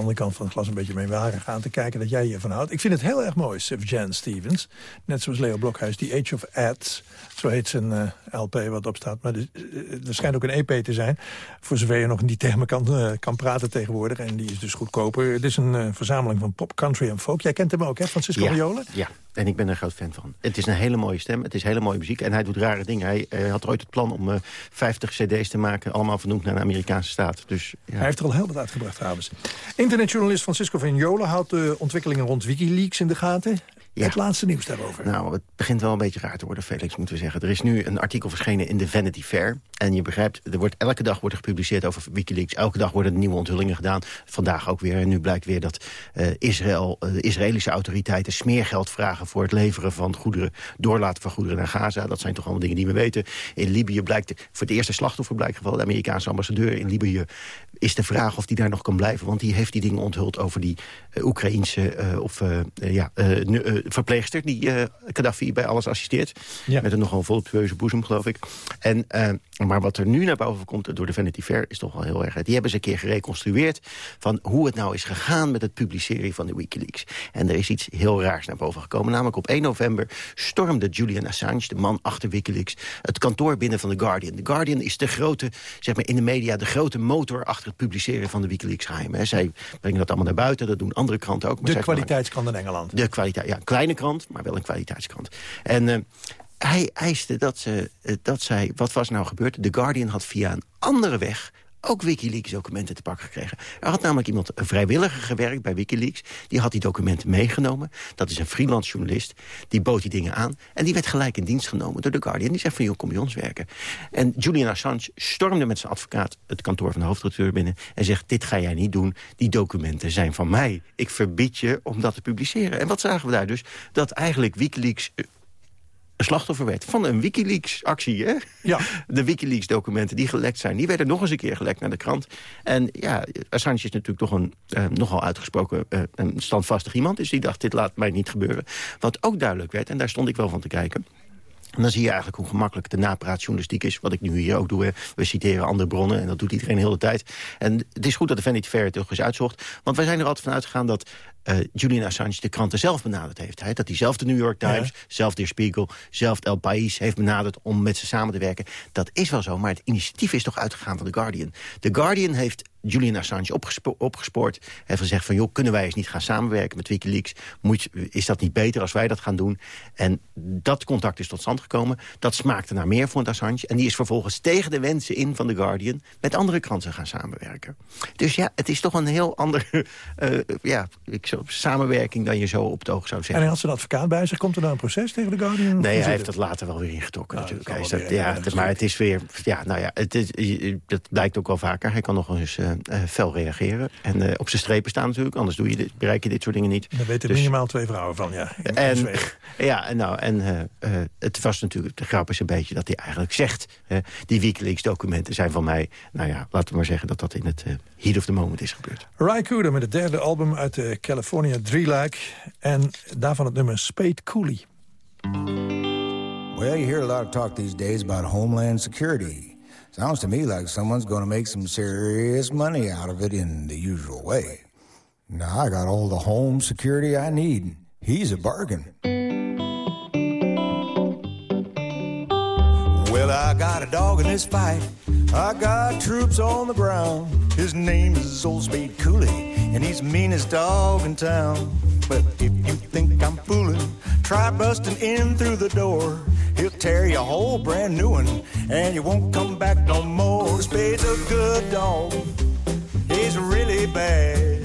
andere kant van het glas een beetje mee wagen gaan te kijken dat jij hiervan houdt. Ik vind het heel erg mooi, Sif Jan Stevens. Net zoals Leo Blokhuis, die Age of Ads. Zo heet zijn eh, LP wat op staat. Maar de- er schijnt ook een EP te zijn. Voor zover je nog in die termen kan, eh, kan praten tegenwoordig. En die is dus goedkoper. Het is een eh, verzameling van pop, country en folk. Jij kent hem ook, hè, Francisco ja, Viola? Ja, en ik ben er een groot fan van. Het is een hele mooie stem, het is hele mooie muziek. En hij doet rare dingen. Hij eh, had ooit het plan om eh 50 cd's te maken. Allemaal vernoemd naar de Amerikaanse staat. Dus, ja. Hij heeft er al heel wat uitgebracht trouwens. Internetjournalist Francisco Vignola houdt de ontwikkelingen rond Wikileaks in de gaten. Het laatste nieuws daarover. Nou, het begint wel een beetje raar te worden, Felix, moeten we zeggen. Er is nu een artikel verschenen in de Vanity Fair. En je begrijpt, er wordt, elke dag wordt er gepubliceerd over Wikileaks. Elke dag worden er nieuwe onthullingen gedaan. Vandaag ook weer. En nu blijkt weer dat eh, Israël, eh, de Israëlische autoriteiten... smeergeld vragen voor het leveren van goederen... doorlaten van goederen naar Gaza. Dat zijn toch allemaal dingen die we weten. In Libië blijkt, voor het eerste slachtoffer blijkt geval... de Amerikaanse ambassadeur in Libië is de vraag of die daar nog kan blijven. Want die heeft die dingen onthuld over die uh, Oekraïnse uh, of uh, ja, verpleegster die Gaddafi bij alles assisteert. Met een nogal voluptueuze boezem, geloof ik. En, maar wat er nu naar boven komt door de Vanity Fair is toch wel heel erg... Die hebben ze een keer gereconstrueerd van hoe het nou is gegaan... met het publiceren van de Wikileaks. En er is iets heel raars naar boven gekomen. Namelijk op 1 november stormde Julian Assange, de man achter Wikileaks... het kantoor binnen van The Guardian. The Guardian is de grote, zeg maar in de media... de grote motor achter het publiceren van de Wikileaks geheimen. Zij brengen dat allemaal naar buiten, dat doen andere kranten ook. Maar de kwaliteitskrant in Engeland. De kwaliteit, ja, kleine krant, maar wel een kwaliteitskrant. En... Uh, hij eiste dat, ze, eh, dat zij, wat was nou gebeurd? The Guardian had via een andere weg ook Wikileaks-documenten te pakken gekregen. Er had namelijk iemand, een vrijwilliger gewerkt bij Wikileaks... die had die documenten meegenomen. Dat is een freelance journalist. Die bood die dingen aan. En die werd gelijk in dienst genomen door The Guardian. Die zegt van, joh, kom bij ons werken. En Julian Assange stormde met zijn advocaat... het kantoor van de hoofdredacteur binnen... en zegt, dit ga jij niet doen. Die documenten zijn van mij. Ik verbied je om dat te publiceren. En wat zagen we daar dus? Dat eigenlijk Wikileaks eh, slachtoffer werd van een Wikileaks-actie. Hè? Ja. De Wikileaks-documenten die gelekt zijn, die werden nog eens een keer gelekt naar de krant. En ja, Assange is natuurlijk toch een eh, nogal uitgesproken een standvastig iemand. Dus die dacht, dit laat mij niet gebeuren. Wat ook duidelijk werd, en daar stond ik wel van te kijken... En dan zie je eigenlijk hoe gemakkelijk de napraatjournalistiek is. Wat ik nu hier ook doe. We citeren andere bronnen en dat doet iedereen de hele tijd. En het is goed dat de Vanity Fair het ook eens uitzocht. Want wij zijn er altijd van uitgegaan dat uh, Julian Assange de kranten zelf benaderd heeft. Dat hij zelf de New York Times, zelf de Spiegel, zelf El País heeft benaderd om met ze samen te werken. Dat is wel zo, maar het initiatief is toch uitgegaan van The Guardian. The Guardian heeft Julian Assange opgespo opgespoord. Heeft gezegd van, joh, kunnen wij eens niet gaan samenwerken met Wikileaks? Moet, is dat niet beter als wij dat gaan doen? En dat contact is tot stand gekomen. Dat smaakte naar meer voor Assange. En die is vervolgens tegen de wensen in van The Guardian... met andere kranten gaan samenwerken. Dus ja, het is toch een heel andere uh, ja, ik samenwerking... dan je zo op het oog zou zeggen. En hij had zijn advocaat bij zich. Komt er nou een proces tegen The Guardian? Nee, hij heeft dat later wel weer ingetrokken nou, natuurlijk. Hij dat, ja, maar het is weer... Ja, nou ja, het is, dat blijkt ook wel vaker. Hij kan nog eens... Uh, uh, fel reageren. En uh, op zijn strepen staan natuurlijk, anders doe je dit, bereik je dit soort dingen niet. Daar weten dus, minimaal twee vrouwen van, ja. En, ja, en, nou, en uh, het was natuurlijk, de grap is een beetje dat hij eigenlijk zegt... die Wikileaks-documenten zijn van mij. Nou ja, laten we maar zeggen dat dat in het heat of the moment is gebeurd. Ry Cooder met het derde album uit de California Drieluik. En daarvan het nummer Spade Coolie. Well, you hear a lot of talk these days about homeland security... Sounds to me like someone's going to make some serious money out of it in the usual way. Now, I got all the home security I need. He's a bargain. Well, I got a dog in this fight. I got troops on the ground. His name is Old Spade Cooley, and he's meanest dog in town. But if you think I'm fooling, try busting in through the door. He'll tear you a whole brand new one, and you won't come back no more. Spade's a good dog. He's really bad.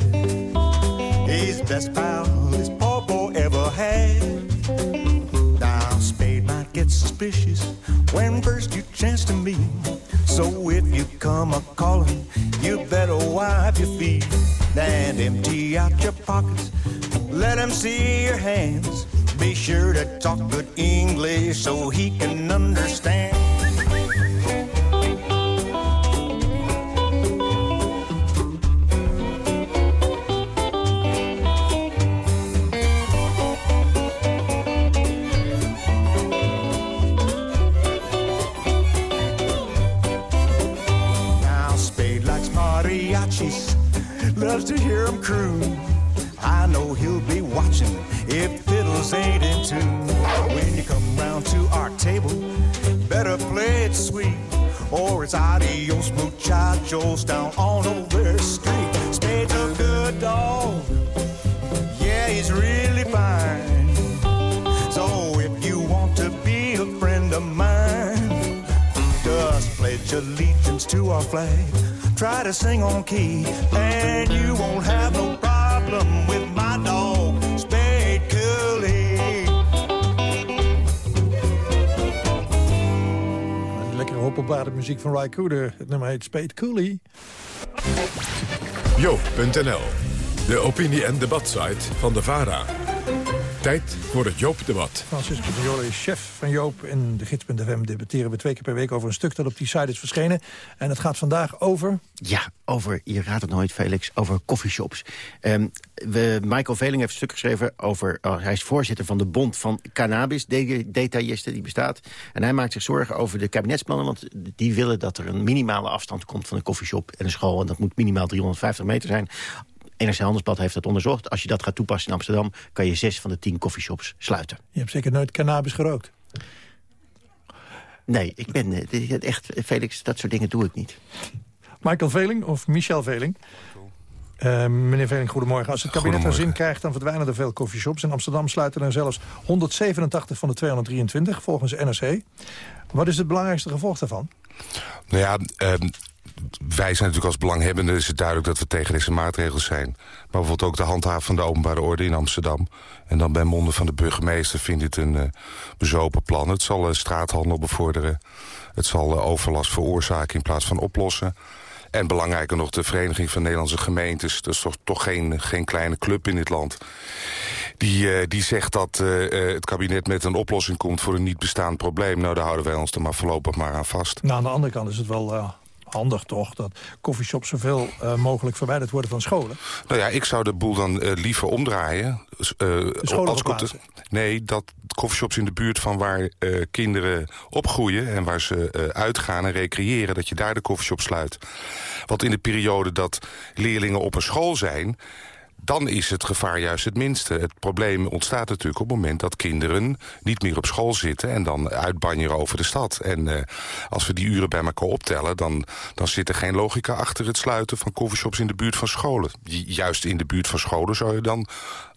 He's the best pal this poor boy ever had. Now, Spade might get suspicious when first you chance to meet. So if you come a calling, you better wipe your feet and empty out your pockets. Let him see your hands. Be sure to talk good English so he can understand. Down on over the street. Spade's a good dog, yeah, he's really fine. So if you want to be a friend of mine, just pledge allegiance to our flag. Try to sing on key, and you won't have no problem with Hoppelbare muziek van Ry Cooder. Het nummer heet Spade Cooley. Joop.nl, de opinie- en debatsite van de VARA. Tijd voor het Joop-debat. Francisco Viola is chef van Joop. In de gids.fm debatteren we twee keer per week over een stuk dat op die site is verschenen. En het gaat vandaag over... Ja, over, je raadt het nooit Felix, over coffeeshops. Um, we, Michael Veling heeft een stuk geschreven over... Oh, hij is voorzitter van de Bond van Cannabis-detailisten, die bestaat. En hij maakt zich zorgen over de kabinetsplannen... want die willen dat er een minimale afstand komt van een coffeeshop en een school. En dat moet minimaal 350 meter zijn. NRC Handelsblad heeft dat onderzocht. Als je dat gaat toepassen in Amsterdam... kan je zes van de tien coffeeshops sluiten. Je hebt zeker nooit cannabis gerookt? Nee, ik ben eh, echt... Felix, dat soort dingen doe ik niet. Michael Veling of Michel Veling? Uh, meneer Veling, goedemorgen. Als het kabinet een zin krijgt, dan verdwijnen er veel coffeeshops. In Amsterdam sluiten er zelfs 187 van de 223, volgens NRC. Wat is het belangrijkste gevolg daarvan? Nou ja, uh, wij zijn natuurlijk als belanghebbenden is het duidelijk dat we tegen deze maatregels zijn. Maar bijvoorbeeld ook de handhaven van de openbare orde in Amsterdam. En dan bij monden van de burgemeester vindt dit een uh, bezopen plan. Het zal uh, straathandel bevorderen. Het zal uh, overlast veroorzaken in plaats van oplossen. En belangrijker nog, de Vereniging van Nederlandse Gemeentes... dat is toch, toch geen, geen kleine club in dit land... die, die zegt dat het kabinet met een oplossing komt... voor een niet bestaand probleem. Nou, daar houden wij ons er maar voorlopig maar aan vast. Nou, aan de andere kant is het wel handig toch dat coffeeshops zoveel uh, mogelijk verwijderd worden van scholen? Nou ja, ik zou de boel dan uh, liever omdraaien. Uh, als komt nee, dat coffeeshops in de buurt van waar kinderen opgroeien... en waar ze uitgaan en recreëren, dat je daar de coffeeshop sluit. Want in de periode dat leerlingen op een school zijn dan is het gevaar juist het minste. Het probleem ontstaat natuurlijk op het moment dat kinderen niet meer op school zitten... en dan uitbanjeren over de stad. En uh, als we die uren bij elkaar optellen... Dan, dan zit er geen logica achter het sluiten van coffeeshops in de buurt van scholen. Juist in de buurt van scholen zou je dan,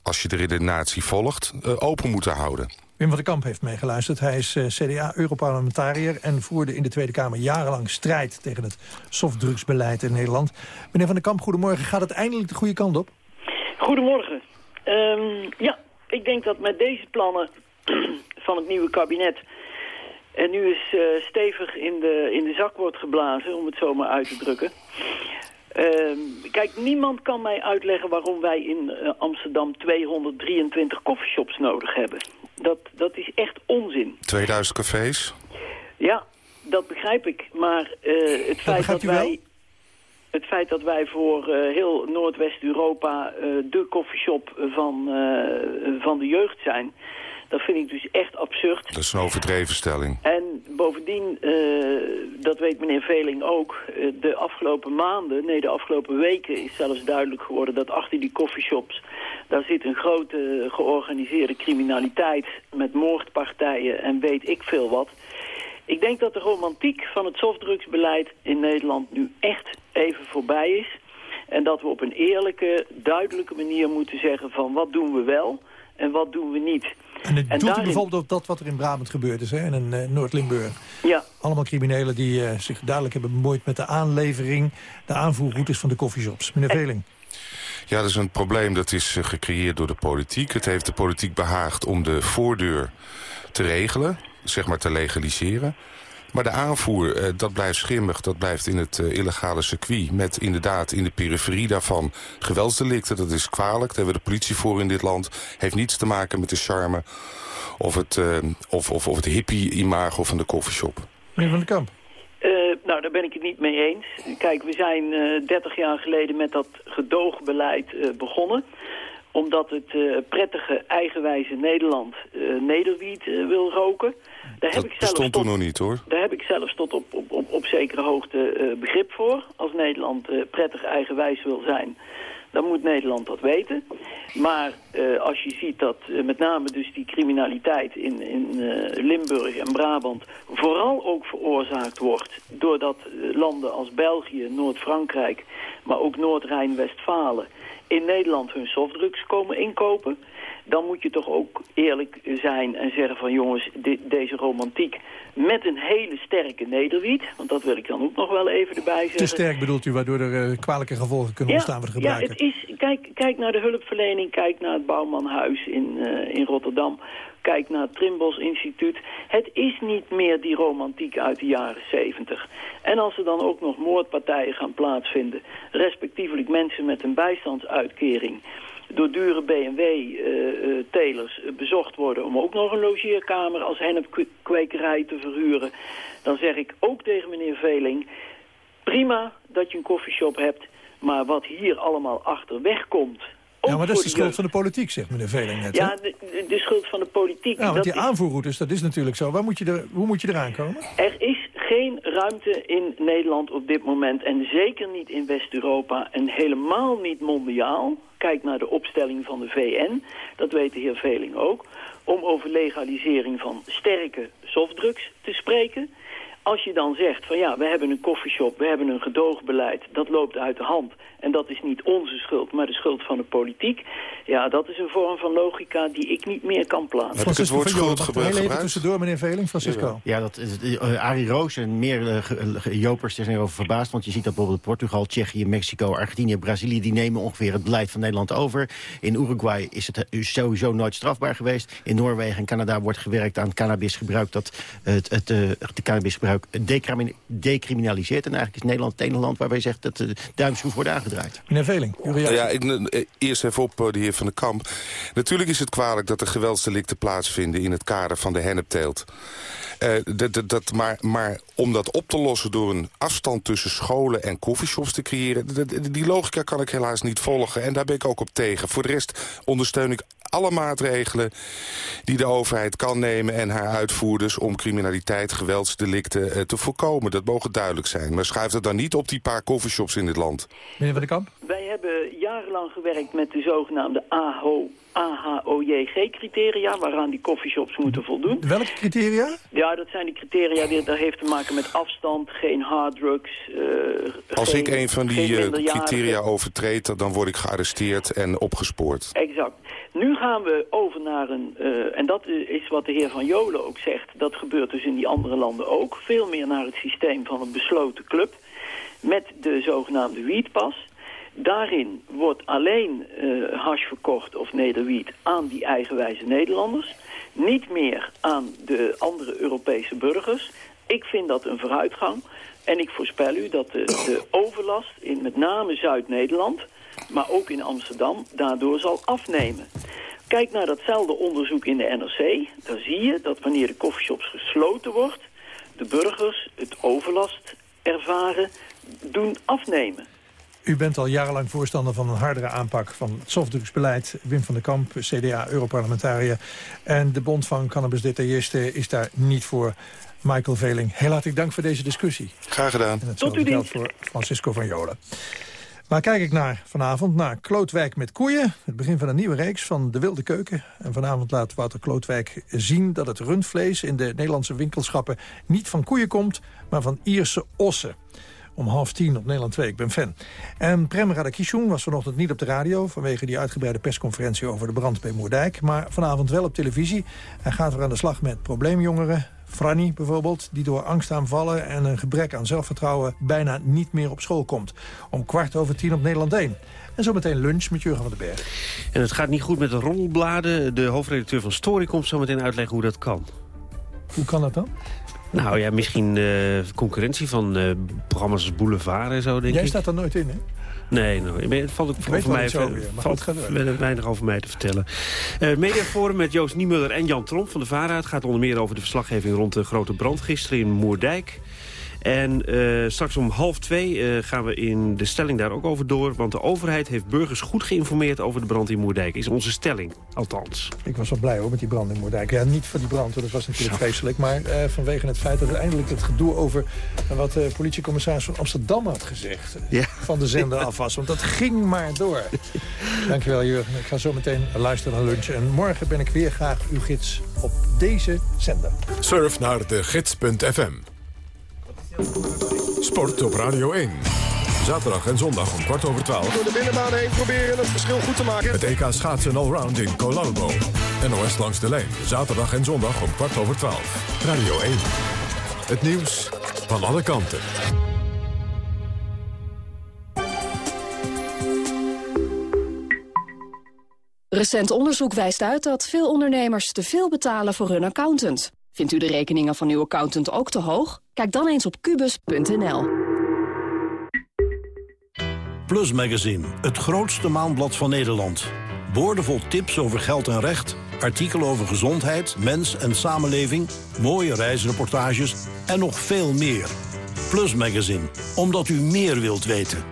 als je de redenatie volgt, uh, open moeten houden. Wim van der Kamp heeft meegeluisterd. Hij is uh, CDA-europarlementariër en voerde in de Tweede Kamer jarenlang strijd tegen het softdrugsbeleid in Nederland. Meneer van der Kamp, goedemorgen. Gaat het eindelijk de goede kant op? Goedemorgen. Um, ja, ik denk dat met deze plannen van het nieuwe kabinet... en nu is uh, stevig in de, in de zak wordt geblazen, om het zo maar uit te drukken... Um, kijk, niemand kan mij uitleggen waarom wij in uh, Amsterdam 223 coffeeshops nodig hebben. Dat, dat is echt onzin. 2000 cafés? Ja, dat begrijp ik. Maar uh, het feit dat wij het feit dat wij voor uh, heel Noordwest-Europa uh, de koffieshop van, uh, van de jeugd zijn... dat vind ik dus echt absurd. Dat is een overdreven stelling. En bovendien, dat weet meneer Veling ook... de afgelopen maanden, nee de afgelopen weken is zelfs duidelijk geworden... dat achter die koffieshops, daar zit een grote georganiseerde criminaliteit... met moordpartijen en weet ik veel wat... Ik denk dat de romantiek van het softdrugsbeleid in Nederland nu echt even voorbij is. En dat we op een eerlijke, duidelijke manier moeten zeggen van wat doen we wel en wat doen we niet. En het doet daarin... bijvoorbeeld op dat wat er in Brabant gebeurd is, hè, in uh, Noord-Limburg. Ja. Allemaal criminelen die uh, zich duidelijk hebben bemoeid met de aanlevering, de aanvoerroutes van de koffieshops. Meneer Veling. Ja, dat is een probleem dat is uh, gecreëerd door de politiek. Het heeft de politiek behaagd om de voordeur te regelen zeg maar te legaliseren. Maar de aanvoer, eh, dat blijft schimmig. Dat blijft in het uh, illegale circuit. Met inderdaad in de periferie daarvan geweldsdelicten. Dat is kwalijk. Daar hebben we de politie voor in dit land. Heeft niets te maken met de charme of het, uh, of, of, of het hippie-imago van de koffieshop. Meneer Van den Kamp. nou, daar ben ik het niet mee eens. Kijk, we zijn 30 jaar geleden met dat gedoogbeleid begonnen omdat het uh, prettige, eigenwijze Nederland uh, nederwiet uh, wil roken. Daar dat heb ik bestond toen nog niet, hoor. Daar heb ik zelfs tot op, op, op, op zekere hoogte begrip voor. Als Nederland prettig eigenwijs wil zijn, dan moet Nederland dat weten. Maar als je ziet dat met name dus die criminaliteit in, in Limburg en Brabant... vooral ook veroorzaakt wordt doordat landen als België, Noord-Frankrijk... maar ook Noord-Rijn-Westfalen in Nederland hun softdrugs komen inkopen... dan moet je toch ook eerlijk zijn en zeggen van jongens, deze romantiek met een hele sterke nederwiet, want dat wil ik dan ook nog wel even erbij zeggen. Te sterk bedoelt u, waardoor er uh, kwalijke gevolgen kunnen ontstaan voor de gebruiker? Ja, het is, kijk, kijk naar de hulpverlening, kijk naar het Bouwmanhuis in, uh, in Rotterdam kijk naar het Trimbos Instituut. Het is niet meer die romantiek uit de jaren 70. En als er dan ook nog moordpartijen gaan plaatsvinden... respectievelijk mensen met een bijstandsuitkering door dure BMW-telers bezocht worden... om ook nog een logeerkamer als hennepkwekerij te verhuren... dan zeg ik ook tegen meneer Veling... prima dat je een koffieshop hebt... maar wat hier allemaal achterweg komt ja, maar dat is de schuld van de politiek, zegt meneer Veling net. Ja, de, de, schuld van de politiek. Ja, want die aanvoerroutes, dat is natuurlijk zo. Waar moet je er, hoe moet je eraan komen? Er is geen ruimte in Nederland op dit moment. En zeker niet in West-Europa. En helemaal niet mondiaal. Kijk naar de opstelling van de VN. Dat weet de heer Veling ook. Om over legalisering van sterke softdrugs te spreken. Als je dan zegt van ja, we hebben een koffieshop, we hebben een gedoogbeleid, dat loopt uit de hand. En dat is niet onze schuld, maar de schuld van de politiek. Ja, dat is een vorm van logica die ik niet meer kan plaatsen. Heb ik het woord schuld gebruikt? Heel even tussendoor, meneer Veling, Francisco. Ja, dat is, uh, Arie Roos en meer uh, jopers zijn erover verbaasd. Want je ziet dat bijvoorbeeld Portugal, Tsjechië, Mexico, Argentinië, Brazilië... die nemen ongeveer het beleid van Nederland over. In Uruguay is het sowieso nooit strafbaar geweest. In Noorwegen en Canada wordt gewerkt aan cannabisgebruik... dat het, het, de cannabisgebruik decriminaliseert. En eigenlijk is Nederland het enige land waar wij zeggen... dat de duimschroef wordt aangedragen. Meneer Veling, Ja, ik, eh, eerst even op eh, de heer Van der Kamp. Natuurlijk is het kwalijk dat er geweldsdelicten plaatsvinden... in het kader van de hennepteelt. Uh, dat, dat, maar, maar om dat op te lossen door een afstand tussen scholen en coffeeshops te creëren... die logica kan ik helaas niet volgen en daar ben ik ook op tegen. Voor de rest ondersteun ik alle maatregelen die de overheid kan nemen... en haar uitvoerders om criminaliteit, geweldsdelicten uh, te voorkomen. Dat mogen duidelijk zijn. Maar schuift het dan niet op die paar coffeeshops in dit land. Meneer Van der Kamp? Wij hebben jarenlang gewerkt met de zogenaamde AHO AHOJG-criteria, waaraan die coffeeshops moeten voldoen. Welke criteria? Ja, dat zijn die criteria die dat heeft te maken met afstand, geen harddrugs. Uh, Als ik een van die uh, criteria overtreed, dan word ik gearresteerd en opgespoord. Exact. Nu gaan we over naar een, uh, en dat is wat de heer Van Jolen ook zegt, dat gebeurt dus in die andere landen ook, veel meer naar het systeem van een besloten club, met de zogenaamde wietpas. Daarin wordt alleen uh, hash verkocht of nederwiet aan die eigenwijze Nederlanders. Niet meer aan de andere Europese burgers. Ik vind dat een vooruitgang. En ik voorspel u dat de, de overlast in met name Zuid-Nederland... maar ook in Amsterdam daardoor zal afnemen. Kijk naar datzelfde onderzoek in de NRC. Daar zie je dat wanneer de koffieshops gesloten wordt... de burgers het overlast ervaren doen afnemen. U bent al jarenlang voorstander van een hardere aanpak van het softdrugsbeleid. Wim van der Kamp, CDA, Europarlementariër. En de Bond van Cannabis-detailisten is daar niet voor. Michael Veling, heel hartelijk dank voor deze discussie. Graag gedaan. En hetzelfde geldt voor Francisco van Jolen. Maar kijk ik naar vanavond naar Klootwijk met koeien. Het begin van een nieuwe reeks van De Wilde Keuken. En vanavond laat Wouter Klootwijk zien dat het rundvlees... in de Nederlandse winkelschappen niet van koeien komt, maar van Ierse ossen om half tien op Nederland 2. Ik ben fan. En Prem Radakishun was vanochtend niet op de radio... vanwege die uitgebreide persconferentie over de brand bij Moerdijk. Maar vanavond wel op televisie. Hij gaat weer aan de slag met probleemjongeren. Franny bijvoorbeeld, die door angstaanvallen en een gebrek aan zelfvertrouwen... bijna niet meer op school komt. Om kwart over tien op Nederland 1. En zometeen lunch met Jurgen van den Berg. En het gaat niet goed met de rolbladen. De hoofdredacteur van Story komt zo meteen uitleggen hoe dat kan. Hoe kan dat dan? Nou ja, misschien uh, concurrentie van uh, programma's als Boulevard en zo, denk Jij ik. staat er nooit in, hè? Nee, nou, het valt ook over mij, valt weinig over mij te vertellen. Uh, mediaforum met Joost Niemuller en Jan Tromp van de VARA. Het gaat onder meer over de verslaggeving rond de grote brand gisteren in Moerdijk. En uh, straks om half twee uh, gaan we in de stelling daar ook over door. Want de overheid heeft burgers goed geïnformeerd over de brand in Moerdijk. Is onze stelling, althans. Ik was wel blij hoor met die brand in Moerdijk. Ja, niet voor die brand, dat was natuurlijk vreselijk. Maar uh, vanwege het feit dat uiteindelijk het gedoe over... wat de politiecommissaris van Amsterdam had gezegd... Ja. van de zender af was. Want dat ging maar door. Dankjewel Jurgen. Ik ga zo meteen luisteren naar lunch. En morgen ben ik weer graag uw gids op deze zender. Surf naar de gids.fm. Sport op Radio 1. Zaterdag en zondag om kwart over twaalf. Door de binnenbaan heen proberen het verschil goed te maken. Het EK schaatsen allround in Colalbo. NOS langs de lijn. Zaterdag en zondag om kwart over twaalf. Radio 1. Het nieuws van alle kanten. Recent onderzoek wijst uit dat veel ondernemers te veel betalen voor hun accountant. Vindt u de rekeningen van uw accountant ook te hoog? Kijk dan eens op kubus.nl. Plus Magazine, het grootste maandblad van Nederland. Boordevol tips over geld en recht, artikelen over gezondheid, mens en samenleving... mooie reisreportages en nog veel meer. Plus Magazine, omdat u meer wilt weten.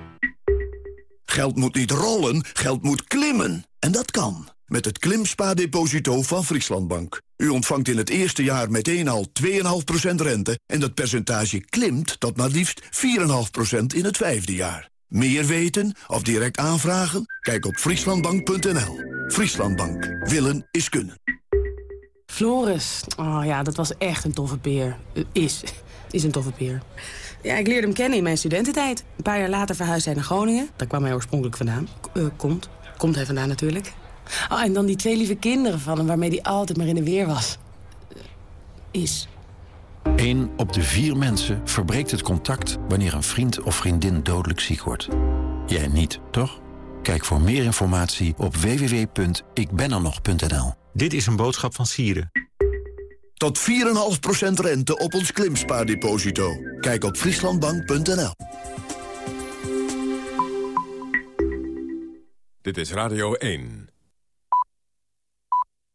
Geld moet niet rollen, geld moet klimmen. En dat kan. Met het Klimspa-deposito van Frieslandbank. U ontvangt in het eerste jaar meteen al 2,5% rente... en dat percentage klimt tot maar liefst 4,5% in het vijfde jaar. Meer weten of direct aanvragen? Kijk op frieslandbank.nl. Frieslandbank. Willen is kunnen. Floris. Oh ja, dat was echt een toffe peer. Uh, is. Is een toffe peer. Ja, ik leerde hem kennen in mijn studententijd. Een paar jaar later verhuisde hij naar Groningen. Daar kwam hij oorspronkelijk vandaan. Uh, komt. Komt hij vandaan natuurlijk. Oh, en dan die twee lieve kinderen van hem waarmee hij altijd maar in de weer was. Is. Eén op de vier mensen verbreekt het contact wanneer een vriend of vriendin dodelijk ziek wordt. Jij niet, toch? Kijk voor meer informatie op www.ikbenernog.nl. Dit is een boodschap van Sieren. Tot 4,5% rente op ons klimspaardeposito. Kijk op frieslandbank.nl. Dit is Radio 1.